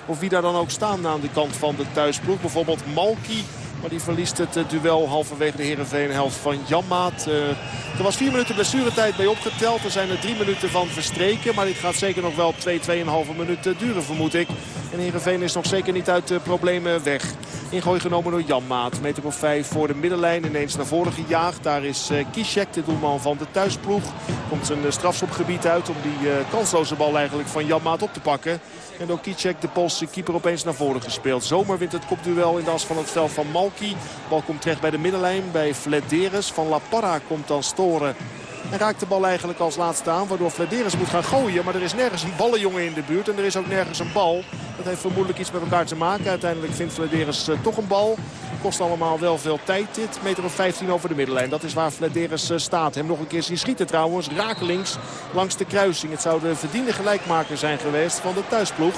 Of wie daar dan ook staan aan de kant van de thuisploeg. Bijvoorbeeld Malki. Maar die verliest het eh, duel halverwege de Heerenveen helft van Janmaat. Uh, er was vier minuten blessuretijd bij opgeteld. Er zijn er drie minuten van verstreken. Maar dit gaat zeker nog wel 2, 2,5 minuten duren vermoed ik. En Heerenveen is nog zeker niet uit de problemen weg. Ingooi genomen door Janmaat. Meter of vijf voor de middenlijn. Ineens naar voren gejaagd. Daar is uh, Kishek, de doelman van de thuisploeg. Komt zijn strafschopgebied uit om die kansloze bal eigenlijk van Janmaat op te pakken. En door Kicek, de Poolse keeper, opeens naar voren gespeeld. Zomer wint het kopduel in de as van het veld van Malki. Bal komt terecht bij de middenlijn bij Flederis. Van La Parra komt dan storen. En raakt de bal eigenlijk als laatste aan. Waardoor Flederis moet gaan gooien. Maar er is nergens een ballenjongen in de buurt. En er is ook nergens een bal. Dat heeft vermoedelijk iets met elkaar te maken. Uiteindelijk vindt Flederis uh, toch een bal. Kost allemaal wel veel tijd dit. Meter of 15 over de middenlijn. Dat is waar Flederis uh, staat. Hem nog een keer zien schieten trouwens. Rakelings langs de kruising. Het zou de verdiende gelijkmaker zijn geweest van de thuisploeg.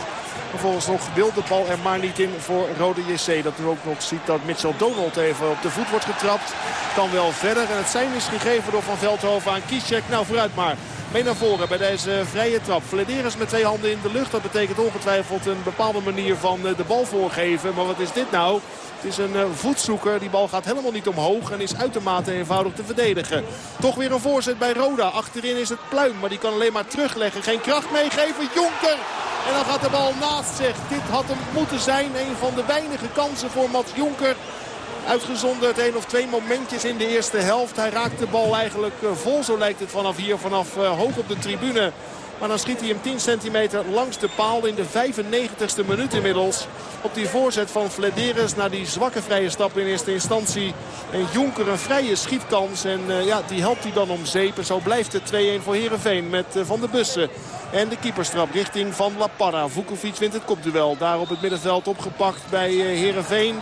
Vervolgens nog wil de bal er maar niet in voor Rode JC. Dat u ook nog ziet dat Mitchell Donald even op de voet wordt getrapt. Kan wel verder. En het zijn is gegeven door Van Veldhoven aan Kiesek. Nou vooruit maar. Mee naar voren bij deze vrije trap. Flederis met twee handen in de lucht. Dat betekent ongetwijfeld een bepaalde manier van de bal voorgeven. Maar wat is dit nou? Het is een uh, voetzoeker. Die bal gaat helemaal niet omhoog en is uitermate eenvoudig te verdedigen. Toch weer een voorzet bij Roda. Achterin is het Pluim, maar die kan alleen maar terugleggen. Geen kracht meegeven. Jonker! En dan gaat de bal naast zich. Dit had hem moeten zijn. Een van de weinige kansen voor Mats Jonker. Uitgezonderd één of twee momentjes in de eerste helft. Hij raakt de bal eigenlijk uh, vol, zo lijkt het vanaf hier, vanaf uh, hoog op de tribune. Maar dan schiet hij hem 10 centimeter langs de paal in de 95ste minuut inmiddels. Op die voorzet van Flederis naar die zwakke vrije stap in eerste instantie. En Jonker een vrije schietkans. En uh, ja, die helpt hij dan om zeep. En zo blijft het 2-1 voor Heerenveen met Van de Bussen. En de keeperstrap richting Van La Parra. Vukovic wint het kopduel. Daar op het middenveld opgepakt bij uh, Heerenveen.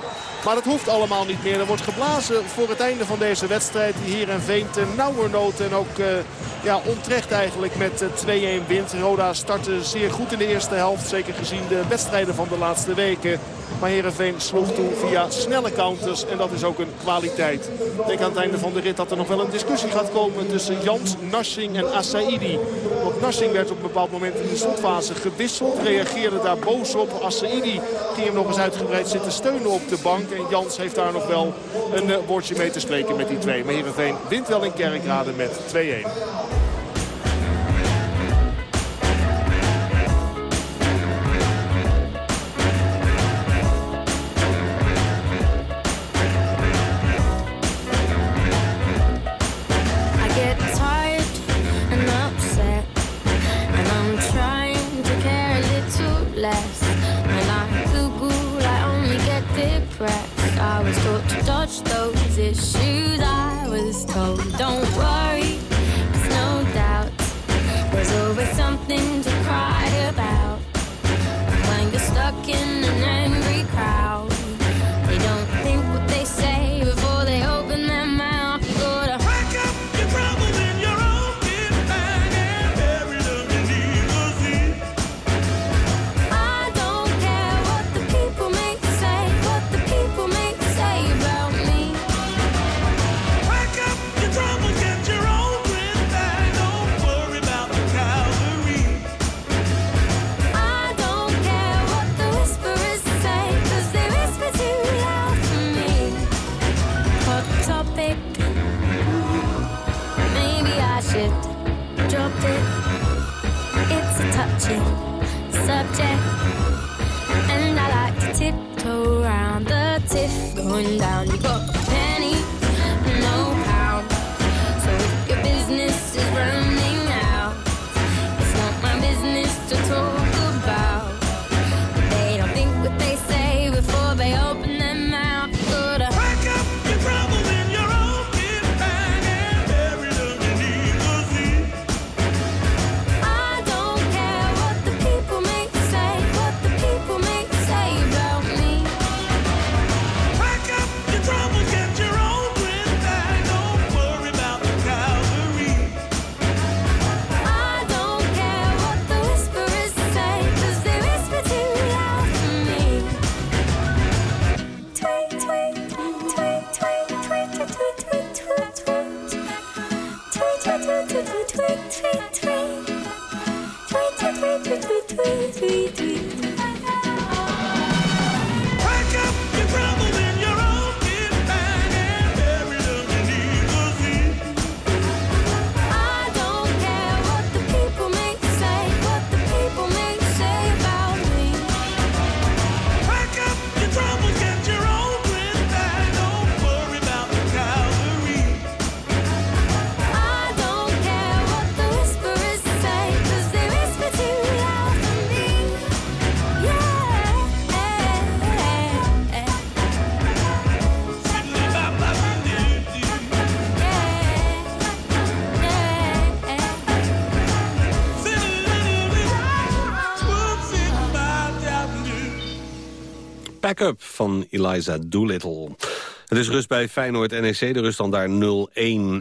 Maar dat hoeft allemaal niet meer. Er wordt geblazen voor het einde van deze wedstrijd. Die hier en Veen ten nauwernood en ook uh, ja, onterecht eigenlijk met uh, 2-1 wint. Roda startte zeer goed in de eerste helft. Zeker gezien de wedstrijden van de laatste weken. Maar Heerenveen sloeg toe via snelle counters. En dat is ook een kwaliteit. Ik denk aan het einde van de rit dat er nog wel een discussie gaat komen tussen Jans, Narsing en Assaidi. Want werd op bepaald moment in de slotfase gewisseld. Reageerde daar boos op. Assaidi ging hem nog eens uitgebreid zitten steunen op de bank. En Jans heeft daar nog wel een uh, woordje mee te spreken met die twee. Maar Heerenveen wint wel in Kerkrade met 2-1. Van Eliza Doolittle. Het is rust bij Feyenoord-NEC, de rust dan daar 0-1.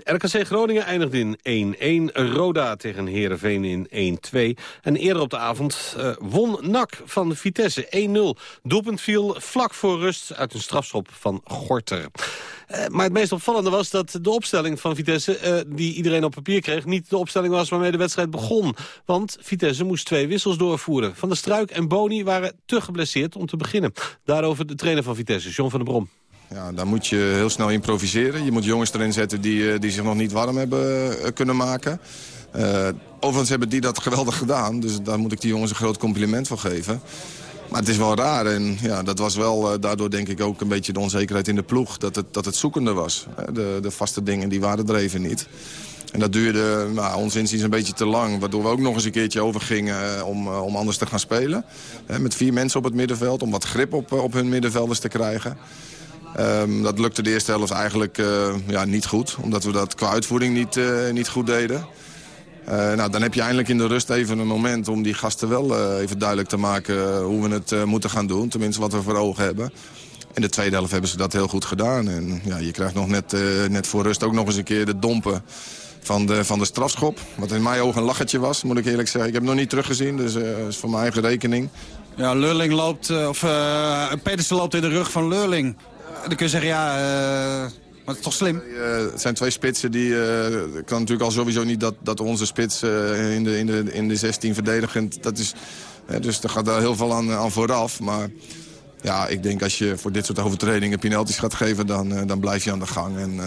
RKC Groningen eindigt in 1-1. Roda tegen Heerenveen in 1-2. En eerder op de avond eh, won NAC van Vitesse 1-0. Doelpunt viel vlak voor rust uit een strafschop van Gorter. Eh, maar het meest opvallende was dat de opstelling van Vitesse... eh, die iedereen op papier kreeg, niet de opstelling was waarmee de wedstrijd begon. Want Vitesse moest twee wissels doorvoeren. Van der Struik en Boni waren te geblesseerd om te beginnen. Daarover de trainer van Vitesse, John van der Brom. Ja, dan moet je heel snel improviseren. Je moet jongens erin zetten die, eh, die zich nog niet warm hebben eh, kunnen maken. Eh, overigens hebben die dat geweldig gedaan. Dus daar moet ik die jongens een groot compliment voor geven. Maar het is wel raar en ja, dat was wel daardoor denk ik ook een beetje de onzekerheid in de ploeg. Dat het, dat het zoekende was. De, de vaste dingen die waren er even niet. En dat duurde nou, ons inziens een beetje te lang. Waardoor we ook nog eens een keertje overgingen om, om anders te gaan spelen. Met vier mensen op het middenveld. Om wat grip op, op hun middenvelders te krijgen. Ehm, dat lukte de eerste helft eigenlijk eh, ja, niet goed. Omdat we dat qua uitvoering niet, eh, niet goed deden. Eh, nou, dan heb je eindelijk in de rust even een moment om die gasten wel even duidelijk te maken hoe we het moeten gaan doen. Tenminste wat we voor ogen hebben. In de tweede helft hebben ze dat heel goed gedaan. En ja, je krijgt nog net, net voor rust ook nog eens een keer de dompen van de, van de strafschop. Wat in mijn ogen een lachertje was, moet ik eerlijk zeggen. Ik heb het nog niet teruggezien, dus dat is voor mijn eigen rekening. Ja, Lurling loopt, of Pedersen loopt in de rug van Lurling. Dan kun je zeggen, ja, eh, maar het is toch slim? Eh, het zijn twee spitsen die... eh, kan natuurlijk al sowieso niet dat, dat onze spits in, de, in, de, in de 16 verdedigend... Dat is, dus daar gaat daar heel veel aan, aan vooraf. Maar ja, ik denk als je voor dit soort overtredingen penalties gaat geven... dan, dan blijf je aan de gang. En,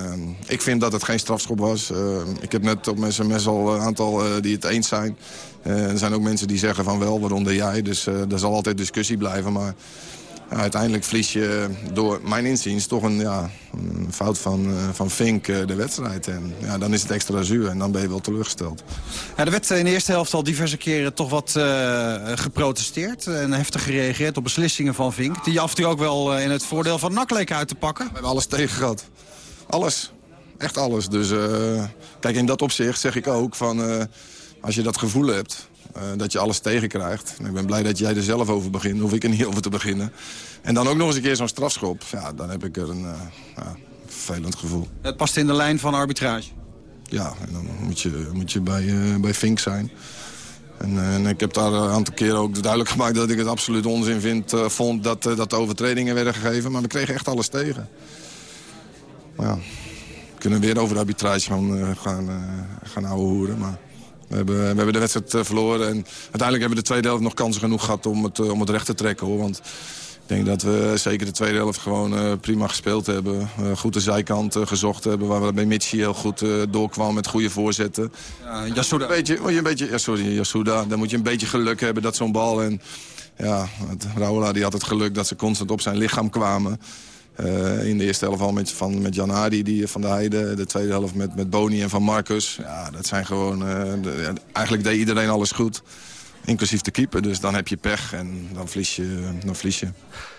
ik vind dat het geen strafschop was. Ik heb net op mijn sms al een aantal die het eens zijn. Er zijn ook mensen die zeggen van wel, waaronder jij. Dus er zal altijd discussie blijven. Maar uiteindelijk verlies je door mijn inziens toch een, ja, een fout van, eh, van Fink eh, de wedstrijd. En ja, dan is het extra zuur en dan ben je wel teleurgesteld. Ja, er werd in de eerste helft al diverse keren toch wat eh, geprotesteerd en heftig gereageerd op beslissingen van Vink. Die je af en toe ook wel in het voordeel van NAC leek uit te pakken. We hebben alles tegen gehad. Alles. Echt alles. Dus kijk, in dat opzicht zeg ik ook van... als je dat gevoel hebt, eh, dat je alles tegenkrijgt... en ik ben blij dat jij er zelf over begint, hoef ik er niet over te beginnen. En dan ook nog eens een keer zo'n strafschop. Ja, dan heb ik er een ja, vervelend gevoel. Het past in de lijn van arbitrage. Ja, en dan moet je, moet je bij, eh, bij Fink zijn. En, en ik heb daar een aantal keren ook duidelijk gemaakt dat ik het absoluut onzin vind, vond dat, dat de overtredingen werden gegeven. Maar we kregen echt alles tegen. Maar ja, we kunnen weer over de arbitrage gaan, gaan, gaan ouwe hoeren. Maar we hebben, we hebben de wedstrijd eh, verloren. En uiteindelijk hebben we de tweede helft nog kansen genoeg gehad om het, eh, om het recht te trekken. Hoor. Want ik denk dat we zeker de tweede helft gewoon eh, prima gespeeld hebben. Goed de zijkant gezocht hebben. Waar we bij Mitchie heel goed doorkwam met goede voorzetten. Ja, Yasuda. Een beetje, moet je een beetje, ja, sorry, Yasuda. Dan moet je een beetje geluk hebben dat zo'n bal... En, ja, het, Raoula die had het geluk dat ze constant op zijn lichaam kwamen. Eh, in de eerste helft al met, van, met Jan Hardy, die van de Heide. De tweede helft met, met Boni en Van Marcus. Ja, dat zijn gewoon... eh, eigenlijk deed iedereen alles goed. Inclusief de keeper. Dus dan heb je pech en dan verlies je. Dan verlies je.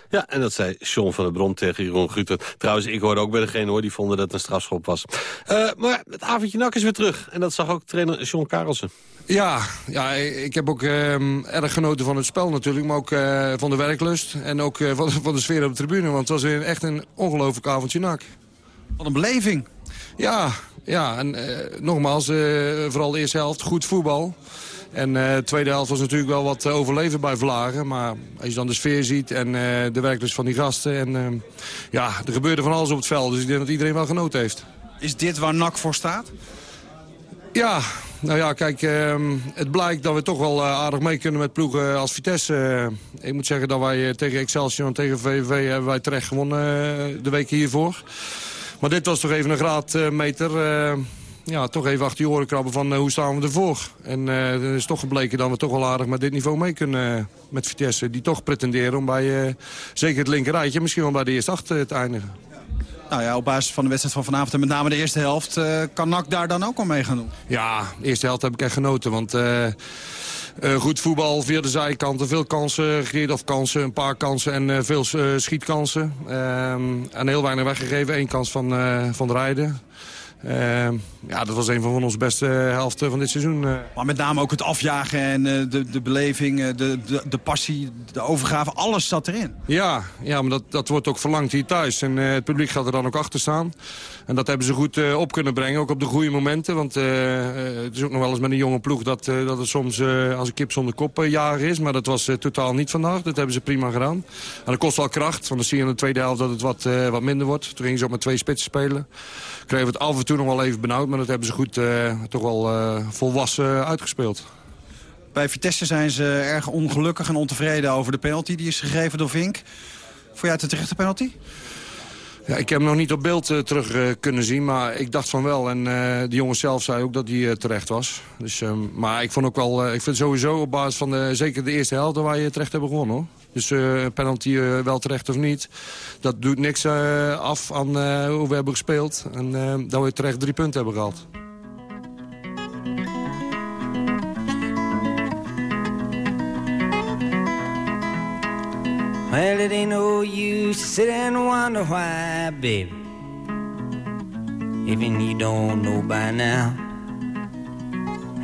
Ja, en dat zei John van der Brom tegen Jeroen Gruter. Trouwens, ik hoorde ook bij degene hoor, die vonden dat het een strafschop was. Eh, maar het avondje nak is weer terug. En dat zag ook trainer John Karelsen. Ja, ja, ik heb ook ehm, erg genoten van het spel natuurlijk. Maar ook eh, van de werklust. En ook eh, van, van de sfeer op de tribune. Want het was weer echt een ongelooflijk avondje nak. Wat een beleving. Ja, ja en eh, nogmaals, vooral de eerste helft goed voetbal. En de tweede helft was natuurlijk wel wat overleven bij Vlagen. Maar als je dan de sfeer ziet en de werklust van die gasten. En ehm, ja, er gebeurde van alles op het veld. Dus ik denk dat iedereen wel genoten heeft. Is dit waar NAC voor staat? Ja, nou ja, kijk, ehm, het blijkt dat we toch wel eh, aardig mee kunnen met ploegen als Vitesse. Eh, ik moet zeggen dat wij eh, tegen Excelsior en tegen VVV hebben wij terecht gewonnen de weken hiervoor. Maar dit was toch even een graadmeter. ja, toch even achter je oren krabben van hoe staan we ervoor. En het is toch gebleken dat we toch wel aardig met dit niveau mee kunnen met Vitesse. Die toch pretenderen om bij, zeker het linkerrijtje, misschien wel bij de eerste acht te eindigen. Nou ja, op basis van de wedstrijd van vanavond en met name de eerste helft... eh, kan NAC daar dan ook al mee gaan doen? Ja, de eerste helft heb ik echt genoten. Want eh, eh, goed voetbal via de zijkanten. Veel kansen, gecreëerd of kansen, een paar kansen en veel schietkansen. Ehm, en heel weinig weggegeven. Eén kans van, van de rijden. Ehm, ja, dat was een van onze beste helften van dit seizoen. eh. Maar met name ook het afjagen en eh, de, de beleving, eh, de, de, de passie, de overgave, alles zat erin. Ja, ja maar dat, dat wordt ook verlangd hier thuis. En eh, het publiek gaat er dan ook achter staan. En dat hebben ze goed eh, op kunnen brengen, ook op de goede momenten. Want eh, eh, het is ook nog wel eens met een jonge ploeg dat, dat het soms als een kip zonder kop jagen is. Maar dat was totaal niet vandaag. Dat hebben ze prima gedaan. En dat kost wel kracht, want dan zie je in de tweede helft dat het wat, wat minder wordt. Toen gingen ze ook met twee spitsen spelen. Kregen het af en toe nog wel even benauwd, maar dat hebben ze goed toch wel volwassen uitgespeeld. Bij Vitesse zijn ze erg ongelukkig en ontevreden over de penalty die is gegeven door Vink. Vond jij het terechte penalty? Ja, ik heb hem nog niet op beeld eh, terug eh, kunnen zien, maar ik dacht van wel. En eh de jongen zelf zei ook dat hij terecht was. Dus, ehm, maar ik vond ook wel, ik vind sowieso op basis van de, zeker de eerste helft waar je terecht hebben gewonnen hoor. Dus penalty wel terecht of niet, dat doet niks af aan hoe we hebben gespeeld. En dat we terecht drie punten hebben gehaald. Well, it ain't no use to sit and wonder why, baby. Even you don't know by now.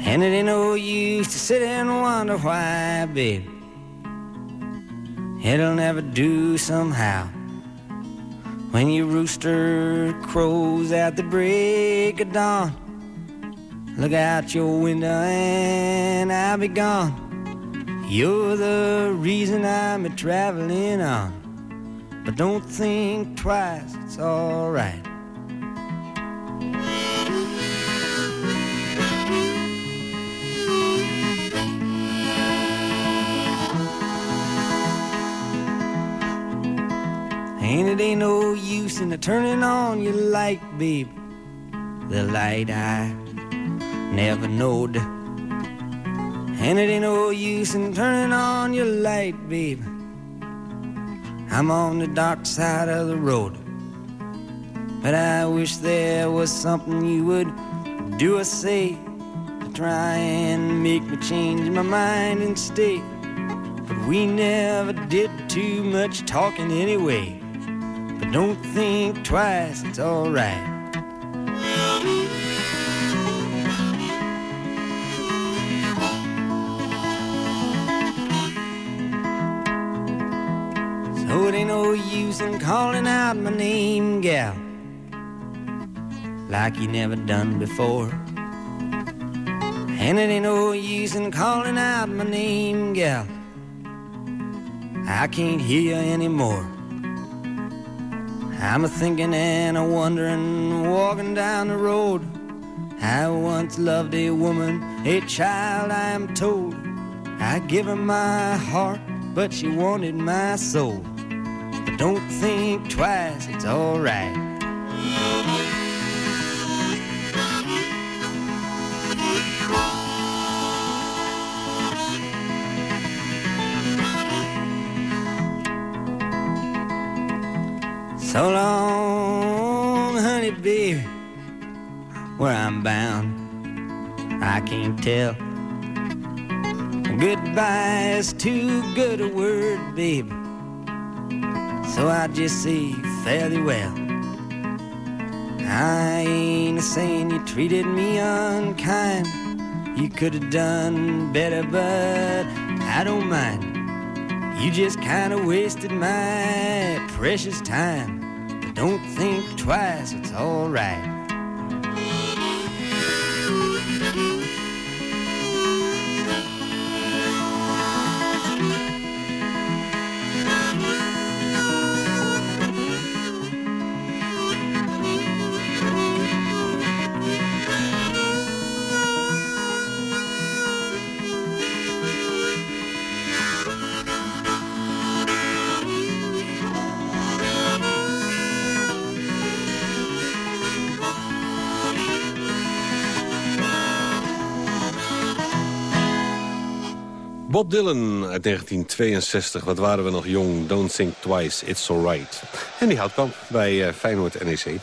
And it ain't no use to sit and wonder why, baby. It'll never do somehow. When your rooster crows at the break of dawn, look out your window and I'll be gone. You're the reason I'm a traveling on. But don't think twice, it's alright. And it ain't no use in the turning on your light, babe. The light I never knowed. And it ain't no use in turning on your light, baby. I'm on the dark side of the road. But I wish there was something you would do or say to try and make me change my mind and stay. But we never did too much talking anyway. But don't think twice, it's alright. No use in calling out my name, gal, like you never done before. And it ain't no use in calling out my name, gal. I can't hear you anymore. I'm a thinking and a wondering, walking down the road. I once loved a woman, a child, I am told. I give her my heart, but she wanted my soul. Don't think twice, it's alright. So long, honey, baby, where I'm bound, I can't tell. Goodbye is too good a word, baby. So I just say fairly well. I ain't saying you treated me unkind. You could have done better, but I don't mind. You just kind of wasted my precious time. But don't think twice, it's alright. Bob Dylan uit 1962. Wat waren we nog jong. Don't think twice, it's alright. En die Houtkamp bij uh, Feyenoord NEC. Ik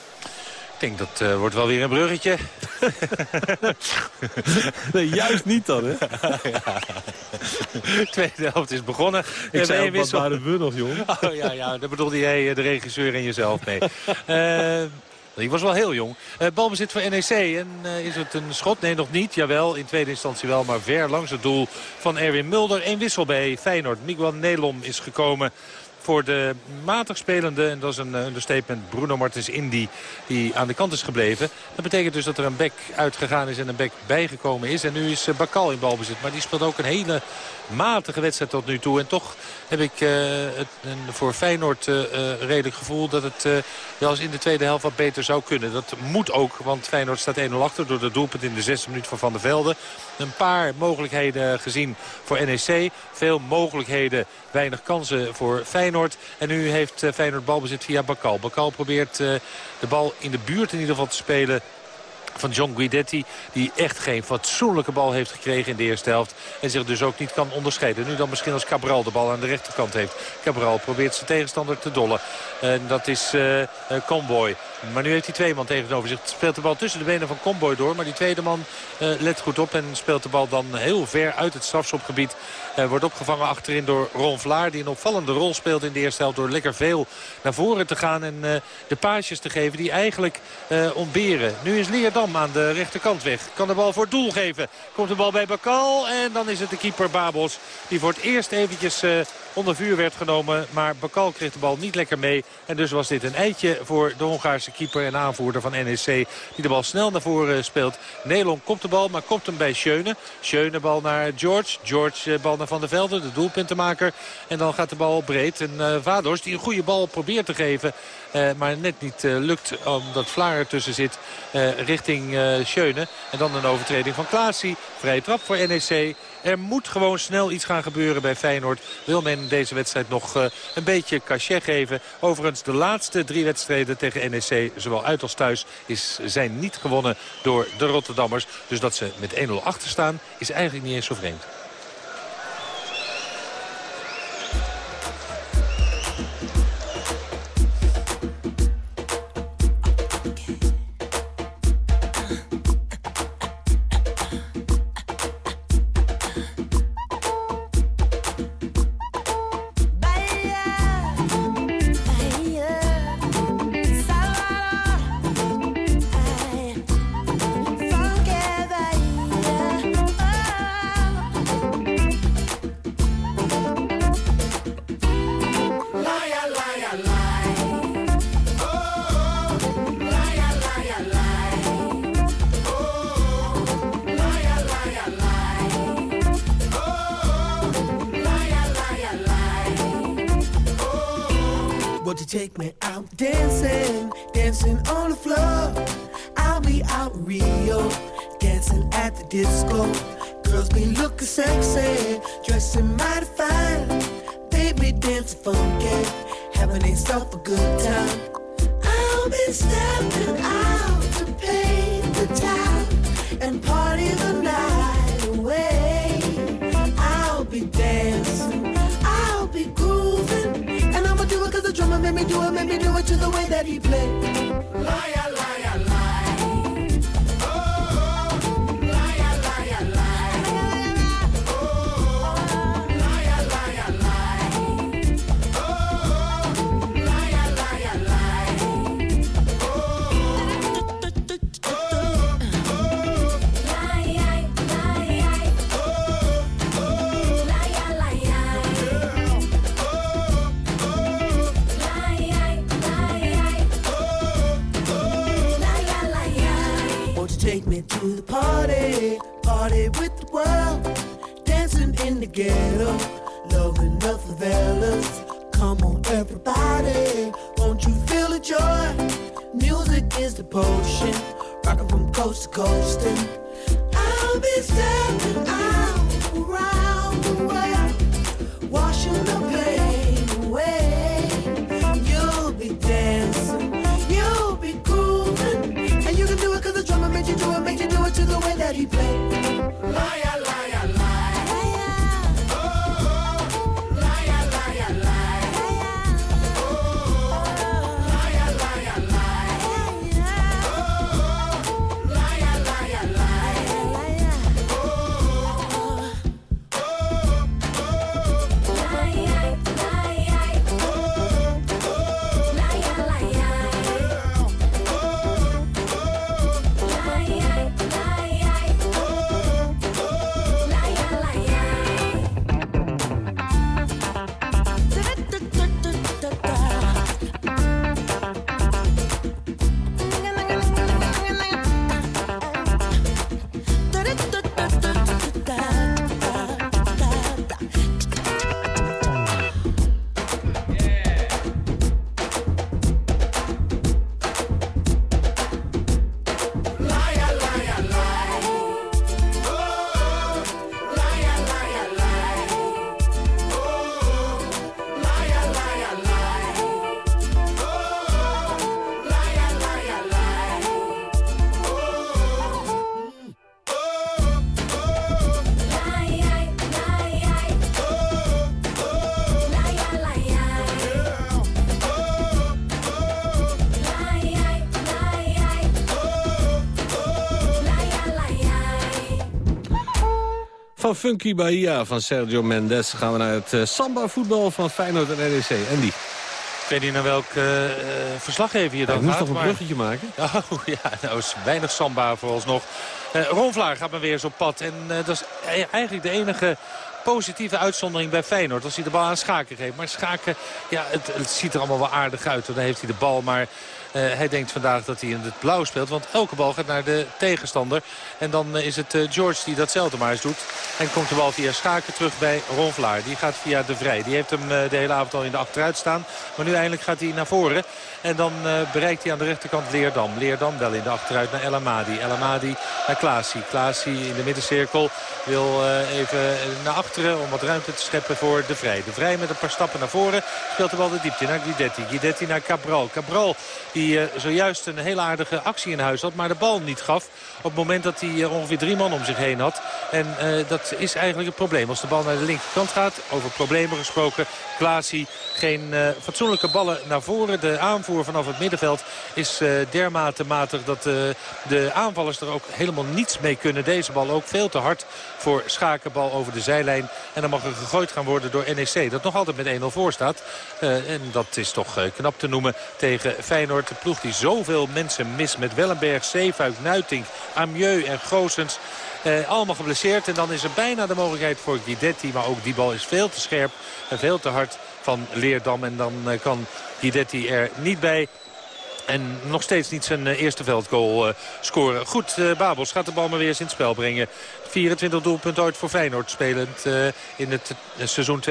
denk dat uh, wordt wel weer een bruggetje. nee, juist niet dan, hè? Tweede helft is begonnen. Ik zei ook, wat waren we nog, jong? Oh, ja, ja, daar bedoelde jij eh, de regisseur en jezelf mee. Uh, die was wel heel jong. Uh, balbezit voor NEC. En uh, is het een schot? Nee, nog niet. Jawel, in tweede instantie wel. Maar ver langs het doel van Erwin Mulder. Eén wissel bij Feyenoord. Miguel Nelom is gekomen voor de matig spelende, en dat is een understatement, Bruno Martens Indy, die aan de kant is gebleven. Dat betekent dus dat er een bek uitgegaan is en een bek bijgekomen is. En nu is Bakal in balbezit. Maar die speelt ook een hele matige wedstrijd tot nu toe. En toch heb ik uh, het, voor Feyenoord uh, redelijk gevoel dat het uh, wel eens in de tweede helft wat beter zou kunnen. Dat moet ook, want Feyenoord staat 1-0 achter door de doelpunt in de zesde minuut van Van der Velde. Een paar mogelijkheden gezien voor NEC. Veel mogelijkheden, weinig kansen voor Feyenoord. En nu heeft Feyenoord balbezit via Bakal. Bakal probeert de bal in de buurt in ieder geval te spelen van John Guidetti. Die echt geen fatsoenlijke bal heeft gekregen in de eerste helft. En zich dus ook niet kan onderscheiden. Nu dan misschien als Cabral de bal aan de rechterkant heeft. Cabral probeert zijn tegenstander te dollen. En dat is uh, Comboy. Maar nu heeft hij twee man tegenover zich. Speelt de bal tussen de benen van Comboy door. Maar die tweede man uh, let goed op. En speelt de bal dan heel ver uit het strafschopgebied. Wordt opgevangen achterin door Ron Vlaar. Die een opvallende rol speelt in de eerste helft. Door lekker veel naar voren te gaan. En de paasjes te geven die eigenlijk ontberen. Nu is Leerdam aan de rechterkant weg. Kan de bal voor het doel geven. Komt de bal bij Bakal. En dan is het de keeper Babos. Die voor het eerst eventjes onder vuur werd genomen. Maar Bakal kreeg de bal niet lekker mee. En dus was dit een eitje voor de Hongaarse keeper en aanvoerder van NEC. Die de bal snel naar voren speelt. Nelon komt de bal, maar komt hem bij Schöne. Schöne bal naar George. George bal naar Van der Velde, de doelpuntenmaker. En dan gaat de bal breed. En uh, die een goede bal probeert te geven. Uh, maar net niet lukt omdat Vlaar ertussen zit richting Schöne. En dan een overtreding van Klaasie. Vrije trap voor NEC. Er moet gewoon snel iets gaan gebeuren bij Feyenoord. Wil men deze wedstrijd nog uh, een beetje cachet geven. Overigens de laatste drie wedstrijden tegen NEC, zowel uit als thuis, is, zijn niet gewonnen door de Rotterdammers. Dus dat ze met 1-0 achter staan is eigenlijk niet eens zo vreemd. again. Van Funky Bahia van Sergio Mendes gaan we naar het uh, samba-voetbal van Feyenoord en NEC. Andy. Ik weet niet naar welk uh, verslaggever je dan ja, ik moest gaat. toch een bruggetje maken? Oh ja, nou is weinig samba vooralsnog. Uh, Ron Vlaar gaat maar weer eens op pad. En dat is eigenlijk de enige positieve uitzondering bij Feyenoord. Als hij de bal aan Schaken geeft. Maar Schaken, ja, het, het ziet er allemaal wel aardig uit. Dan heeft hij de bal, maar hij denkt vandaag dat hij in het blauw speelt. Want elke bal gaat naar de tegenstander. En dan uh, is het uh, George die datzelfde maar eens doet. En komt de bal via Schaken terug bij Ron Vlaar. Die gaat via De Vrij. Die heeft hem de hele avond al in de achteruit staan. Maar nu eindelijk gaat hij naar voren. En dan bereikt hij aan de rechterkant Leerdam. Leerdam wel in de achteruit naar El Amadi. El Amadi naar Klaasie. Klaasie in de middencirkel wil even naar achteren om wat ruimte te scheppen voor De Vrij. De Vrij met een paar stappen naar voren. Speelt de bal de diepte naar Guidetti. Guidetti naar Cabral. Cabral die uh, zojuist een hele aardige actie in huis had, maar de bal niet gaf. Op het moment dat hij ongeveer drie man om zich heen had. En dat is eigenlijk het probleem. Als de bal naar de linkerkant gaat, over problemen gesproken. Klaasie, geen fatsoenlijke ballen naar voren. De vanaf het middenveld is dermate matig dat de aanvallers er ook helemaal niets mee kunnen. Deze bal ook veel te hard voor schakenbal over de zijlijn. En dan mag er gegooid gaan worden door NEC. Dat nog altijd met 1-0 voor staat. en dat is toch knap te noemen tegen Feyenoord. De ploeg die zoveel mensen mist met Wellenberg, Zeefuik, Nuitink, Amieux en Goosens. Eh, allemaal geblesseerd. En dan is er bijna de mogelijkheid voor Guidetti. Maar ook die bal is veel te scherp en veel te hard van Leerdam. En dan eh, kan Guidetti er niet bij. En nog steeds niet zijn eerste veldgoal uh, scoren. Goed, uh, Babels gaat de bal maar weer eens in het spel brengen. 24 doelpunten ooit voor Feyenoord spelend in het seizoen 2004-2005.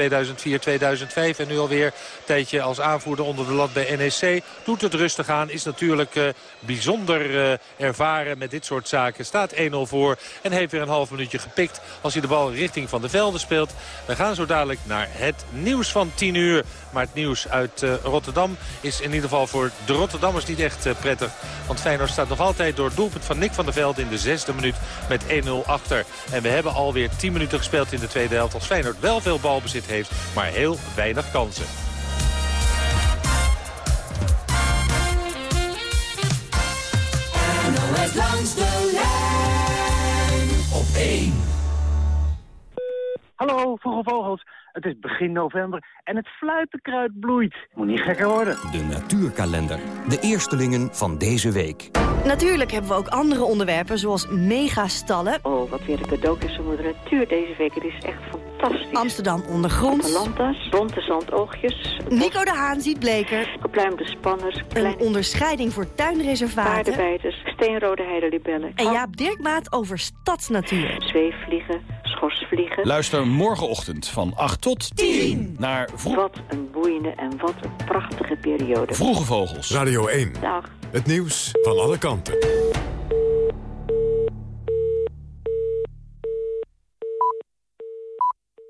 En nu alweer een tijdje als aanvoerder onder de lat bij NEC. Doet het rustig aan, is natuurlijk bijzonder ervaren met dit soort zaken. Staat 1-0 voor en heeft weer een half minuutje gepikt als hij de bal richting Van de Velden speelt. We gaan zo dadelijk naar het nieuws van 10 uur. Maar het nieuws uit Rotterdam is in ieder geval voor de Rotterdammers niet echt prettig. Want Feyenoord staat nog altijd door het doelpunt van Nick van der Velde in de zesde minuut met 1-0 achter. En we hebben alweer 10 minuten gespeeld in de tweede helft. Als Feyenoord wel veel balbezit heeft, maar heel weinig kansen. Langs de lijn op 1. Hallo, Vroege Vogels. Het is begin november en het fluitenkruid bloeit. Moet niet gekker worden. De natuurkalender. De eerstelingen van deze week. Natuurlijk hebben we ook andere onderwerpen, zoals megastallen. Oh, wat weer een cadeau is voor de natuur deze week. Het is echt fantastisch. Amsterdam ondergronds. Atalanta's, bonte zandoogjes. Nico de Haan ziet bleker. Gepluimde spanners. Een onderscheiding voor tuinreservaten. Paardenbijters, steenrode heidelibellen. En Jaap Dirkmaat over stadsnatuur. Zweefvliegen, schorsvliegen. Luister morgenochtend van 8 tot 10 naar Vroeg... Wat een boeiende en wat een prachtige periode. Vroege Vogels. Radio 1. Dag. Het nieuws van alle kanten.